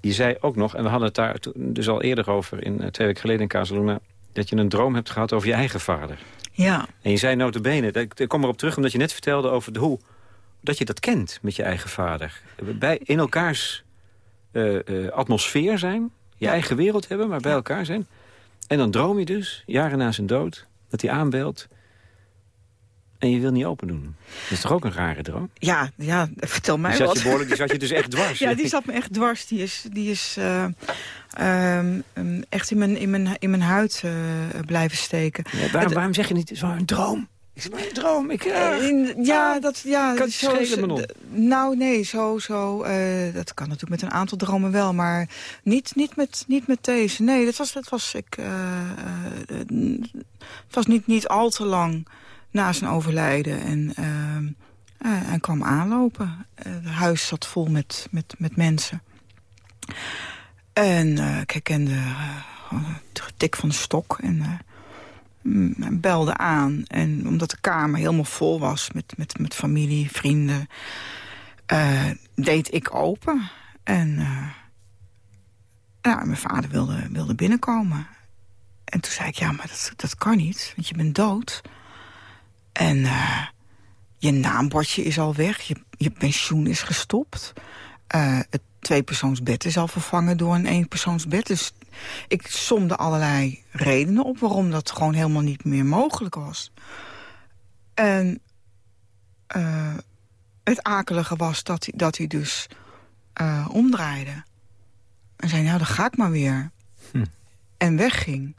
S3: Je zei ook nog, en we hadden het daar dus al eerder over... in twee weken geleden in Casaluna... dat je een droom hebt gehad over je eigen vader.
S4: Ja.
S3: En je zei notabene, ik kom erop terug omdat je net vertelde over de hoe... dat je dat kent met je eigen vader. Bij, in elkaars uh, uh, atmosfeer zijn, je eigen wereld hebben, maar bij elkaar zijn. En dan droom je dus, jaren na zijn dood, dat hij aanbelt... En je wil niet open doen. Dat is toch ook een rare droom?
S4: Ja, ja vertel mij
S3: die
S4: wat.
S3: Je behoorlijk, die zat je dus echt dwars.
S4: ja, die zat me echt dwars. Die is, die is uh, uh, echt in mijn, in mijn, in mijn huid uh, blijven steken.
S3: Ja, waarom, waarom zeg je niet, het is wel een droom? Ik zeg, een droom. Ik, uh,
S4: ja, dat, ja,
S3: kan zo,
S4: zo, Nou, nee, zo, zo. Uh, dat kan natuurlijk met een aantal dromen wel, maar niet, niet, met, niet met deze. Nee, dat was, dat was ik. Uh, het was niet, niet al te lang na zijn overlijden en, en kwam aanlopen. het huis zat vol met, met, met mensen. En ik herkende het tik van de stok en belde aan. En omdat de kamer helemaal vol was met, met, met familie, vrienden... Deed ik open. En uh, mijn vader wilde, wilde binnenkomen. En toen zei ik, ja, maar dat, dat kan niet, want je bent dood. En uh, je naambordje is al weg, je, je pensioen is gestopt. het tweepersoonsbed is al vervangen door een eenpersoonsbed. Dus ik somde allerlei redenen op waarom dat gewoon helemaal niet meer mogelijk was. En uh, het akelige was dat hij, dat hij dus uh, omdraaide. En zei, nou, dan ga ik maar weer. Hm. En wegging.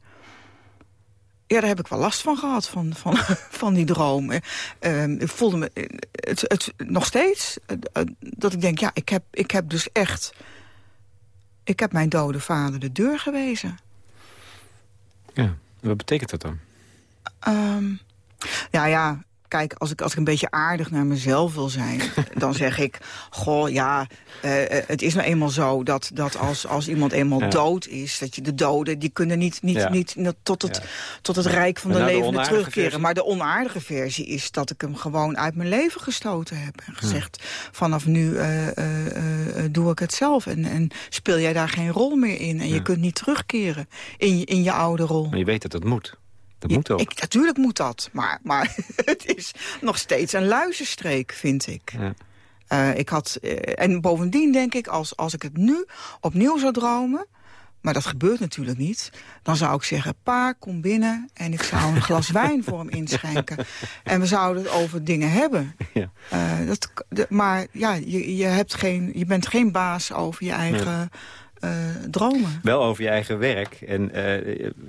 S4: Ja, daar heb ik wel last van gehad, van, van, van die droom. Uh, ik voelde me het, het, nog steeds dat ik denk, ja, ik heb, ik heb dus echt ik heb mijn dode vader de deur gewezen.
S3: Ja, wat betekent dat dan?
S4: Um, ja, ja, kijk, als ik, als ik een beetje aardig naar mezelf wil zijn... dan zeg ik, goh, ja, uh, het is nou eenmaal zo... dat, dat als, als iemand eenmaal dood is, dat je de doden... die kunnen niet, niet, ja. niet, tot, het, ja. tot het rijk van de nou, levenden terugkeren. Versie? Maar de onaardige versie is dat ik hem gewoon uit mijn leven gestoten heb. En gezegd, vanaf nu uh, doe ik het zelf. En, en speel jij daar geen rol meer in. En je kunt niet terugkeren in je, in je oude rol.
S3: Maar je weet dat het moet. Dat moet ook.
S4: Ik, natuurlijk moet dat, maar, maar het is nog steeds een luizenstreek, vind ik. Ja. Uh, ik had, uh, en bovendien denk ik, als, als ik het nu opnieuw zou dromen... maar dat gebeurt natuurlijk niet... dan zou ik zeggen, pa, kom binnen... en ik zou een glas wijn voor hem inschenken. En we zouden het over dingen hebben. Ja. Uh, dat, de, maar ja, je, je, hebt geen, je bent geen baas over je eigen... Nee uh, dromen.
S3: Wel over je eigen werk. En uh,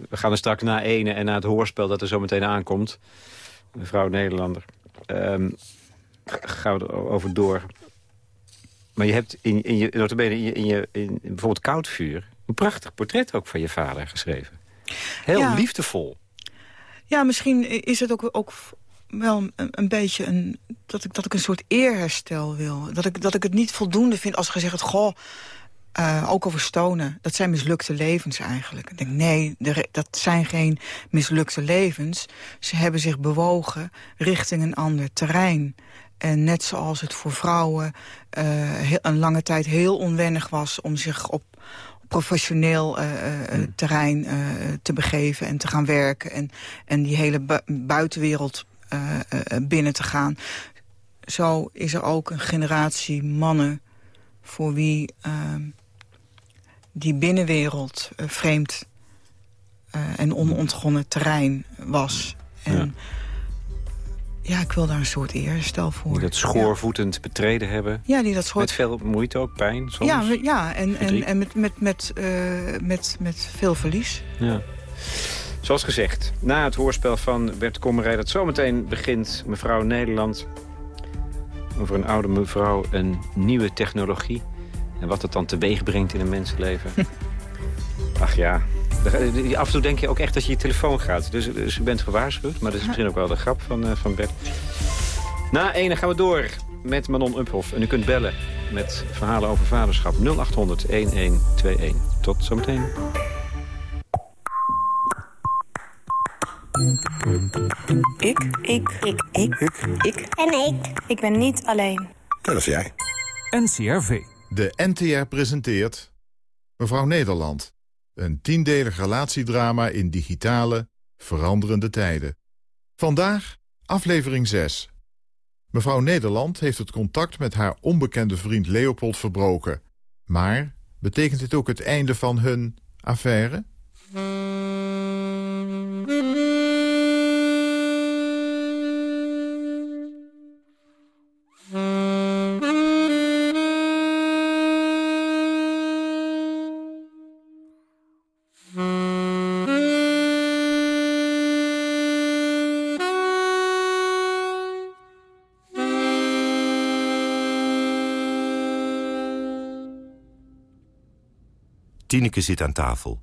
S3: we gaan er straks na ene en na het hoorspel dat er zo meteen aankomt. Mevrouw Nederlander. Um, gaan we erover door. Maar je hebt in, in je, notabene in, je, in, je, in bijvoorbeeld Koudvuur... een prachtig portret ook van je vader geschreven. Heel ja. liefdevol.
S4: Ja, misschien is het ook, ook wel een, een, beetje een, dat, ik, dat ik een soort eerherstel wil. Dat ik, dat ik het niet voldoende vind als gezegd... goh, uh, ook over stonen. Dat zijn mislukte levens eigenlijk. Ik denk, nee, de, dat zijn geen mislukte levens. Ze hebben zich bewogen richting een ander terrein. En net zoals het voor vrouwen uh, heel, een lange tijd heel onwennig was... om zich op professioneel uh, hmm. terrein te begeven en te gaan werken... en, en die hele bu buitenwereld binnen te gaan. Zo is er ook een generatie mannen voor wie ehm, die binnenwereld uh, vreemd en onontgonnen terrein was. En ja. ik wil daar een soort eerstel voor.
S3: Die dat schoorvoetend betreden hebben.
S4: Ja, die dat schoor...
S3: Met veel moeite ook, pijn soms.
S4: Ja, ja en, en, en met, met, met, met, met veel verlies.
S3: Ja. Zoals gezegd, na het hoorspel van Bert Kommerij... dat zometeen begint, mevrouw Nederland... over een oude mevrouw een nieuwe technologie... en wat het dan teweeg brengt in een mensenleven. Ach ja, af en toe denk je ook echt dat je je telefoon gaat. Dus, dus je bent gewaarschuwd, maar dat is misschien ook wel de grap van, uh, van Bert. Na ene gaan we door met Manon Uphoff. En u kunt bellen met verhalen over vaderschap 0800 1121. Tot zometeen.
S6: Ik. Ik. Ik. Ik. Ik. En ik. Ik ben niet alleen.
S7: Dat is jij.
S2: NCRV.
S8: De NTR presenteert... Mevrouw Nederland. Een tiendelig relatiedrama in digitale, veranderende tijden. Vandaag aflevering 6. Mevrouw Nederland heeft het contact met haar onbekende vriend Leopold verbroken. Maar betekent dit ook het einde van hun affaire?
S9: Tineke zit aan tafel.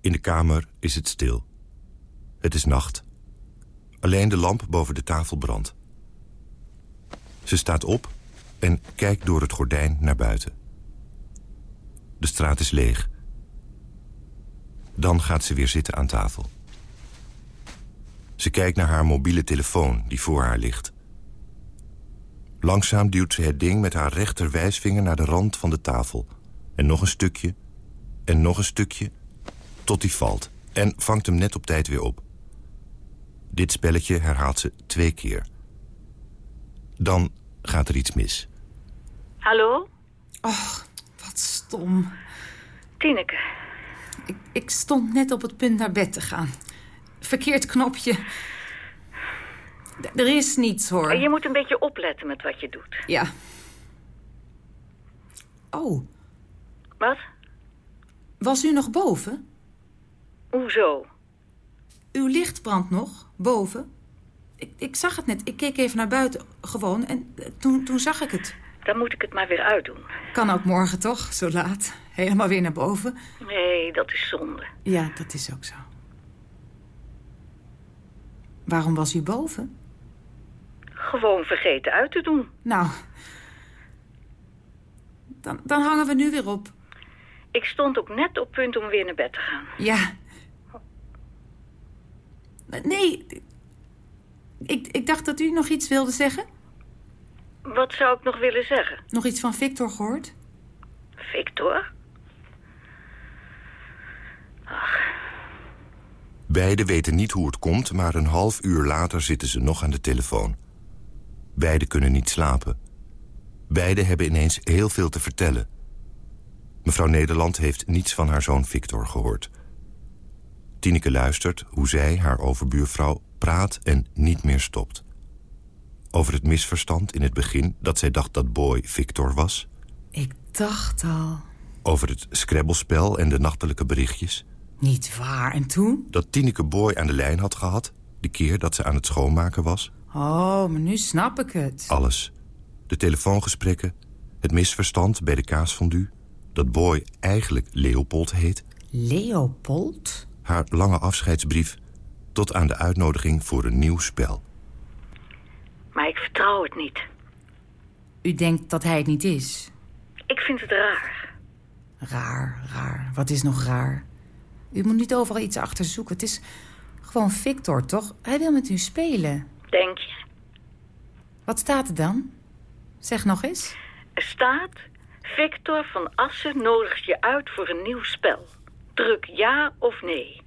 S9: In de kamer is het stil. Het is nacht. Alleen de lamp boven de tafel brandt. Ze staat op en kijkt door het gordijn naar buiten. De straat is leeg. Dan gaat ze weer zitten aan tafel. Ze kijkt naar haar mobiele telefoon die voor haar ligt. Langzaam duwt ze het ding met haar rechterwijsvinger naar de rand van de tafel. En nog een stukje en nog een stukje, tot hij valt. En vangt hem net op tijd weer op. Dit spelletje herhaalt ze twee keer. Dan gaat er iets mis.
S10: Hallo?
S6: Och, wat stom.
S10: Tineke.
S6: Ik, ik stond net op het punt naar bed te gaan. Verkeerd knopje. D er is niets, hoor.
S10: En je moet een beetje opletten met wat je doet.
S6: Ja. Oh.
S10: Wat?
S6: Was u nog boven?
S10: Hoezo?
S6: Uw licht brandt nog, boven. Ik, ik zag het net. Ik keek even naar buiten, gewoon. En eh, toen, toen zag ik het.
S10: Dan moet ik het maar weer uitdoen.
S6: Kan ook morgen toch, zo laat. Helemaal weer naar boven.
S10: Nee, dat is zonde.
S6: Ja, dat is ook zo. Waarom was u boven?
S10: Gewoon vergeten uit te doen.
S6: Nou, dan, dan hangen we nu weer op.
S10: Ik stond ook net op punt om weer naar bed te gaan.
S6: Ja. Nee, ik, ik dacht dat u nog iets wilde zeggen.
S10: Wat zou ik nog willen zeggen?
S6: Nog iets van Victor gehoord?
S10: Victor? Ach.
S9: Beiden weten niet hoe het komt, maar een half uur later zitten ze nog aan de telefoon. Beiden kunnen niet slapen. Beiden hebben ineens heel veel te vertellen. Mevrouw Nederland heeft niets van haar zoon Victor gehoord. Tineke luistert hoe zij, haar overbuurvrouw, praat en niet meer stopt. Over het misverstand in het begin dat zij dacht dat Boy Victor was.
S6: Ik dacht al.
S9: Over het scrabblespel en de nachtelijke berichtjes.
S6: Niet waar, en toen?
S9: Dat Tineke Boy aan de lijn had gehad, de keer dat ze aan het schoonmaken was.
S6: Oh, maar nu snap ik het.
S9: Alles. De telefoongesprekken, het misverstand bij de kaasfondue dat Boy eigenlijk Leopold heet.
S6: Leopold?
S9: Haar lange afscheidsbrief tot aan de uitnodiging voor een nieuw spel.
S10: Maar ik vertrouw het niet.
S6: U denkt dat hij het niet is?
S10: Ik vind het raar.
S6: Raar, raar. Wat is nog raar? U moet niet overal iets achter zoeken. Het is gewoon Victor, toch? Hij wil met u spelen.
S10: Denk je?
S6: Wat staat er dan? Zeg nog eens.
S10: Er staat Victor van Assen nodigt je uit voor een nieuw spel. Druk ja of nee.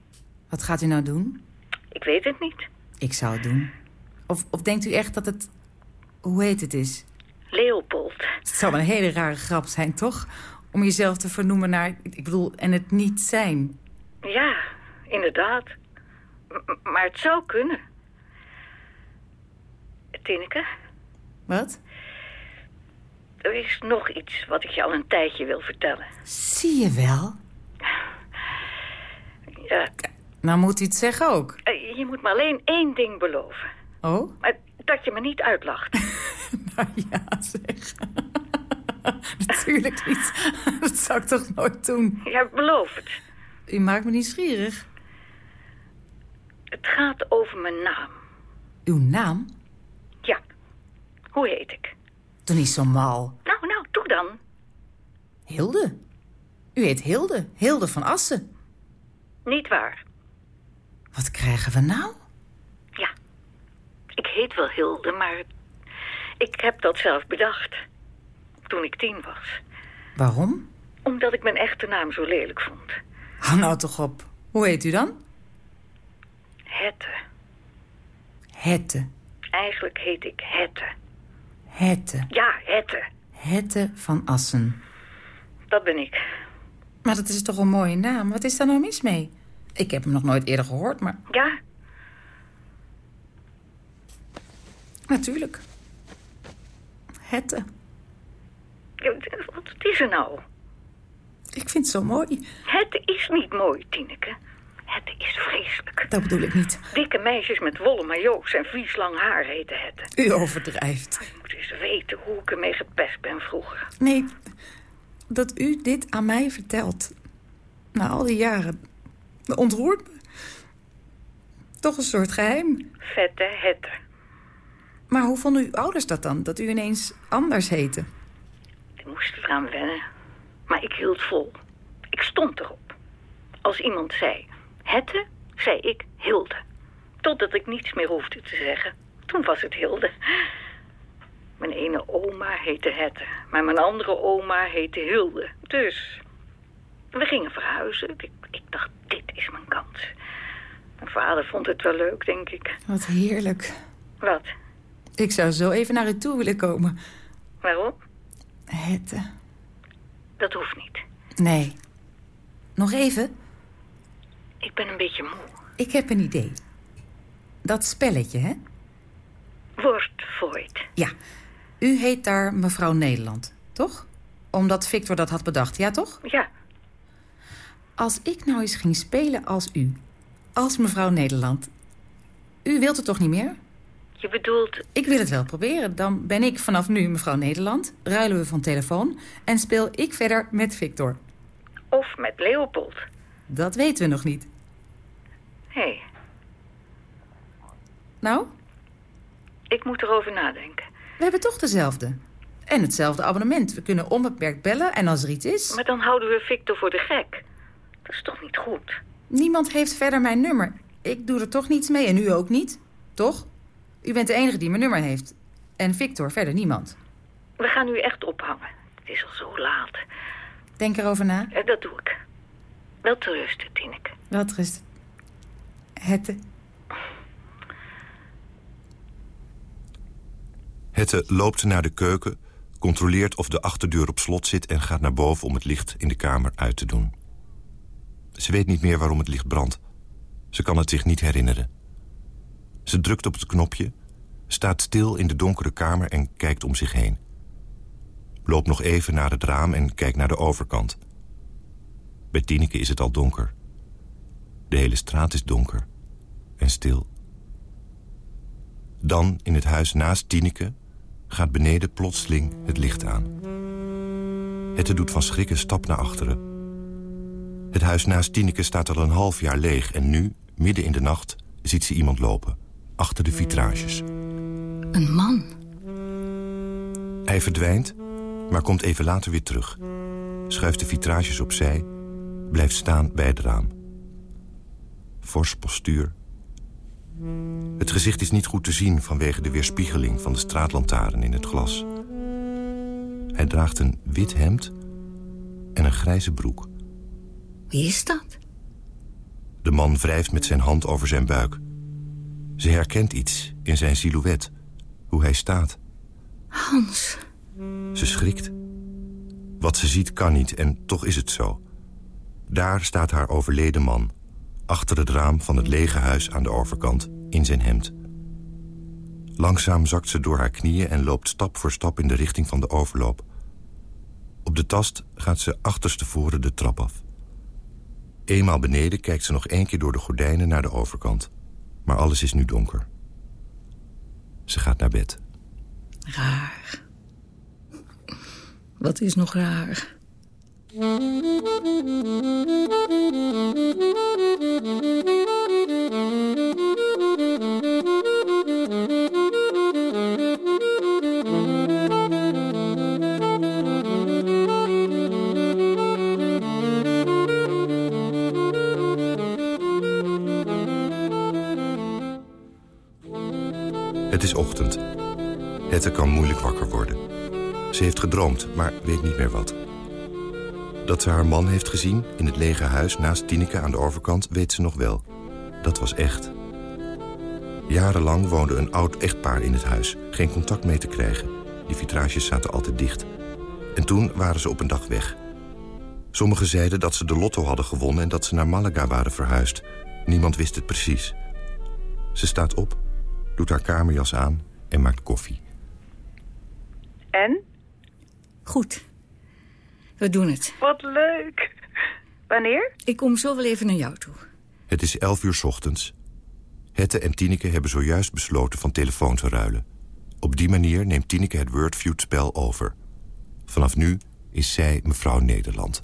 S6: Wat gaat u nou doen?
S10: Ik weet het niet.
S6: Ik zou het doen. Of, of denkt u echt dat het... Hoe heet het is?
S10: Leopold.
S6: Het zou een hele rare grap zijn, toch? Om jezelf te vernoemen naar... Ik bedoel, en het niet zijn.
S10: Ja, inderdaad. M- maar het zou kunnen. Tineke,
S6: Wat?
S10: Er is nog iets wat ik je al een tijdje wil vertellen.
S6: Zie je wel?
S10: Ja,
S6: Nou moet u het zeggen ook.
S10: eh, je moet me alleen één ding beloven.
S6: Oh?
S10: Dat je me niet uitlacht.
S6: Nou ja, zeg. Natuurlijk niet. Dat zou ik toch nooit doen.
S10: Ja, beloof het.
S6: U maakt me nieuwsgierig.
S10: Het gaat over mijn naam.
S6: Uw naam?
S10: Ja, hoe heet ik?
S6: Doe niet zo mal.
S10: Nou, nou, doe dan.
S6: Hilde. U heet Hilde. Hilde van Assen.
S10: Niet waar.
S6: Wat krijgen we nou?
S10: Ja, ik heet wel Hilde, maar ik heb dat zelf bedacht. Toen ik tien was.
S6: Waarom?
S10: Omdat ik mijn echte naam zo lelijk vond.
S6: Hou nou toch op. Hoe heet u dan?
S10: Hette.
S6: Hette.
S10: Eigenlijk heet ik Hette.
S6: Hette.
S10: Ja, Hette.
S6: Hette van Assen.
S10: Dat ben ik.
S6: Maar dat is toch een mooie naam? Wat is daar nou mis mee? Ik heb hem nog nooit eerder gehoord, maar
S10: Ja,
S6: natuurlijk. Hette.
S10: wat is er nou?
S6: Ik vind het zo mooi.
S10: Het is niet mooi, Tineke. Het is vreselijk.
S6: Dat bedoel ik niet.
S10: Dikke meisjes met wollen majo's en vies lang haar heten het.
S6: U overdrijft.
S10: Je moet eens weten hoe ik ermee gepest ben vroeger.
S6: Nee, dat u dit aan mij vertelt. Na al die jaren. Ontroert me. Toch een soort geheim.
S10: Vette hette.
S6: Maar hoe vonden uw ouders dat dan? Dat u ineens anders heette?
S10: Ik moest eraan wennen. Maar ik hield vol. Ik stond erop. Als iemand zei Hette, zei ik Hilde. Totdat ik niets meer hoefde te zeggen. Toen was het Hilde. Mijn ene oma heette Hette. Maar mijn andere oma heette Hilde. Dus we gingen verhuizen. Ik, ik dacht, dit is mijn kans. Mijn vader vond het wel leuk, denk ik.
S6: Wat heerlijk.
S10: Wat?
S6: Ik zou zo even naar u toe willen komen.
S10: Waarom?
S6: Hette.
S10: Dat hoeft niet.
S6: Nee. Nog even?
S10: Ik ben een beetje moe.
S6: Ik heb een idee. Dat spelletje, hè?
S10: Wordt voort.
S6: Ja. U heet daar mevrouw Nederland, toch? Omdat Victor dat had bedacht, ja toch?
S10: Ja,
S6: Als ik nou eens ging spelen als u. Als mevrouw Nederland. U wilt het toch niet meer?
S10: je bedoelt...
S6: Ik wil het wel proberen. Dan ben ik vanaf nu mevrouw Nederland. Ruilen we van telefoon. En speel ik verder met Victor.
S10: Of met Leopold.
S6: Dat weten we nog niet.
S10: Hé, hey,
S6: Nou,
S10: ik moet erover nadenken.
S6: we hebben toch dezelfde. En hetzelfde abonnement. We kunnen onbeperkt bellen en als er iets is...
S10: Maar dan houden we Victor voor de gek. Dat is toch niet goed?
S6: Niemand heeft verder mijn nummer. Ik doe er toch niets mee en u ook niet. Toch? U bent de enige die mijn nummer heeft. En Victor verder niemand.
S10: We gaan nu echt ophangen. Het is al zo laat.
S6: Denk erover na.
S10: Eh, dat doe ik. Wel te rusten, Tineke.
S6: Wat rust. Hette.
S9: Hette loopt naar de keuken, controleert of de achterdeur op slot zit... en gaat naar boven om het licht in de kamer uit te doen. Ze weet niet meer waarom het licht brandt. Ze kan het zich niet herinneren. Ze drukt op het knopje, staat stil in de donkere kamer en kijkt om zich heen. Loopt nog even naar het raam en kijkt naar de overkant. Bij Tineke is het al donker. De hele straat is donker en stil. Dan, in het huis naast Tineke, gaat beneden plotseling het licht aan. Hette doet van schrik een stap naar achteren. Het huis naast Tineke staat al een half jaar leeg... en nu, midden in de nacht, ziet ze iemand lopen. Achter de vitrages.
S10: Een man.
S9: Hij verdwijnt, maar komt even later weer terug. Schuift de vitrages opzij, blijft staan bij het raam. Fors postuur. Het gezicht is niet goed te zien vanwege de weerspiegeling van de straatlantaarn in het glas. Hij draagt een wit hemd en een grijze broek.
S10: Wie is dat?
S9: De man wrijft met zijn hand over zijn buik. Ze herkent iets in zijn silhouet, hoe hij staat.
S10: Hans.
S9: Ze schrikt. Wat ze ziet kan niet, en toch is het zo. Daar staat haar overleden man, achter het raam van het lege huis aan de overkant, in zijn hemd. Langzaam zakt ze door haar knieën en loopt stap voor stap in de richting van de overloop. Op de tast gaat ze achterstevoren de trap af. Eenmaal beneden kijkt ze nog één keer door de gordijnen naar de overkant. Maar alles is nu donker. Ze gaat naar bed.
S10: Raar. Wat is nog raar?
S9: Het is ochtend. Hette kan moeilijk wakker worden. Ze heeft gedroomd, maar weet niet meer wat. Dat ze haar man heeft gezien in het lege huis naast Tineke aan de overkant... weet ze nog wel. Dat was echt. Jarenlang woonde een oud echtpaar in het huis. Geen contact mee te krijgen. Die vitrages zaten altijd dicht. En toen waren ze op een dag weg. Sommigen zeiden dat ze de lotto hadden gewonnen... en dat ze naar Malaga waren verhuisd. Niemand wist het precies. Ze staat op, doet haar kamerjas aan en maakt koffie.
S11: En?
S10: Goed. We doen het.
S11: Wat leuk. Wanneer?
S10: Ik kom zo wel even naar jou toe.
S9: Het is elf uur 's ochtends. Hette en Tineke hebben zojuist besloten van telefoon te ruilen. Op die manier neemt Tineke het Wordfeud-spel over. Vanaf nu is zij mevrouw Nederland.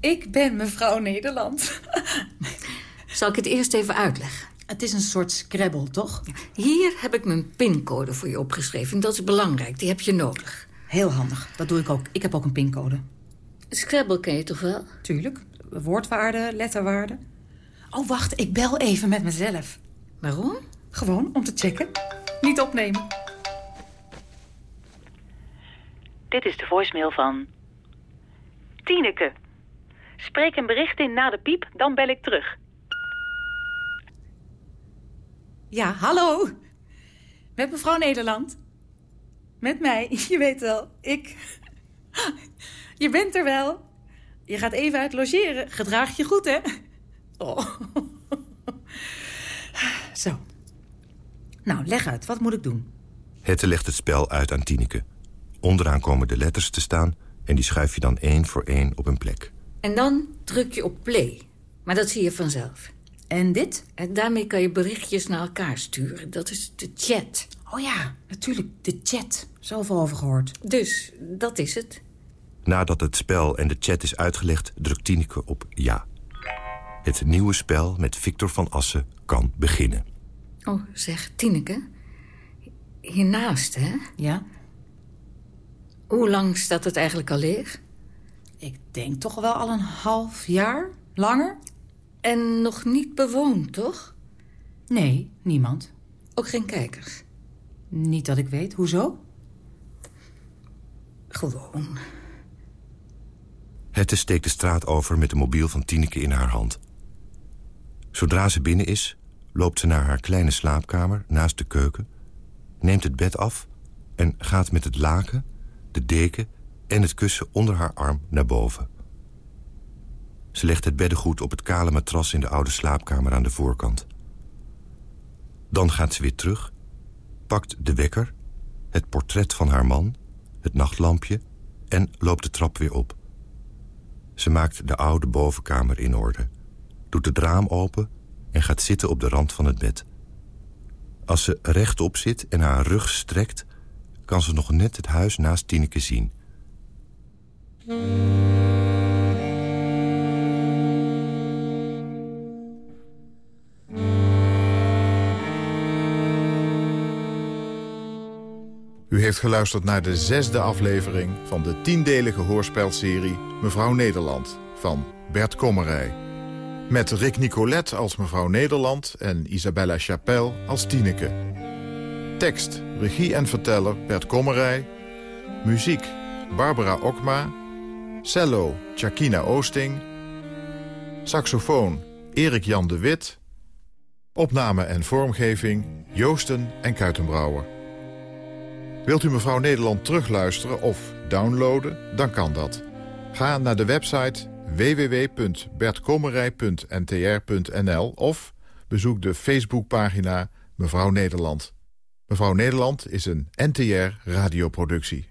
S12: Ik ben mevrouw Nederland.
S10: Zal ik het eerst even uitleggen?
S6: Het is een soort Scrabble, toch?
S10: Hier heb ik mijn pincode voor je opgeschreven. Dat is belangrijk, die heb je nodig.
S6: Heel handig, dat doe ik ook. Ik heb ook een pincode.
S10: Scrabble ken je toch wel?
S6: Tuurlijk. Woordwaarden, letterwaarden. Oh, wacht, ik bel even met mezelf.
S10: Waarom?
S6: Gewoon, om te checken. Niet opnemen.
S13: Dit is de voicemail van... Tineke. Spreek een bericht in na de piep, dan bel ik terug.
S6: Ja, hallo. Met mevrouw Nederland. Met mij, je weet wel, ik. Je bent er wel. Je gaat even uit logeren. Gedraag je goed, hè? Oh. Zo. Nou, leg uit. Wat moet ik doen?
S9: Hette legt het spel uit aan Tineke. Onderaan komen de letters te staan... en die schuif je dan één voor één op een plek.
S10: En dan druk je op play. Maar dat zie je vanzelf.
S6: En dit?
S10: En daarmee kan je berichtjes naar elkaar sturen. Dat is de chat.
S6: Oh ja, natuurlijk, de chat. Zoveel over gehoord.
S10: Dus, dat is het.
S9: Nadat het spel en de chat is uitgelegd, drukt Tineke op ja. Het nieuwe spel met Victor van Assen kan beginnen.
S10: Oh, zeg, Tineke. Hiernaast, hè?
S6: Ja?
S10: Hoe lang staat het eigenlijk al leeg?
S6: Ik denk toch wel al een half jaar? Langer?
S10: En nog niet bewoond, toch?
S6: Nee, niemand.
S10: Ook geen kijkers?
S6: Niet dat ik weet. Hoezo?
S10: Gewoon.
S9: Hette steekt de straat over met de mobiel van Tineke in haar hand. Zodra ze binnen is, loopt ze naar haar kleine slaapkamer naast de keuken... neemt het bed af en gaat met het laken, de deken en het kussen onder haar arm naar boven. Ze legt het beddengoed op het kale matras in de oude slaapkamer aan de voorkant. Dan gaat ze weer terug, pakt de wekker, het portret van haar man, het nachtlampje en loopt de trap weer op. Ze maakt de oude bovenkamer in orde, doet het raam open en gaat zitten op de rand van het bed. Als ze rechtop zit en haar rug strekt, kan ze nog net het huis naast Tineke zien.
S8: U heeft geluisterd naar de zesde aflevering van de tiendelige hoorspelserie Mevrouw Nederland van Bert Kommerij. Met Rick Nicolet als mevrouw Nederland en Isabella Chapelle als Tineke. Tekst, regie en verteller Bert Kommerij. Muziek Barbara Okma. Cello Chakina Oosting. Saxofoon Erik Jan de Wit. Opname en vormgeving Joosten en Kuitenbrouwer. Wilt u Mevrouw Nederland terugluisteren of downloaden? Dan kan dat. Ga naar de website www.bertkommerij.ntr.nl of bezoek de Facebookpagina Mevrouw Nederland. Mevrouw Nederland is een NTR radioproductie.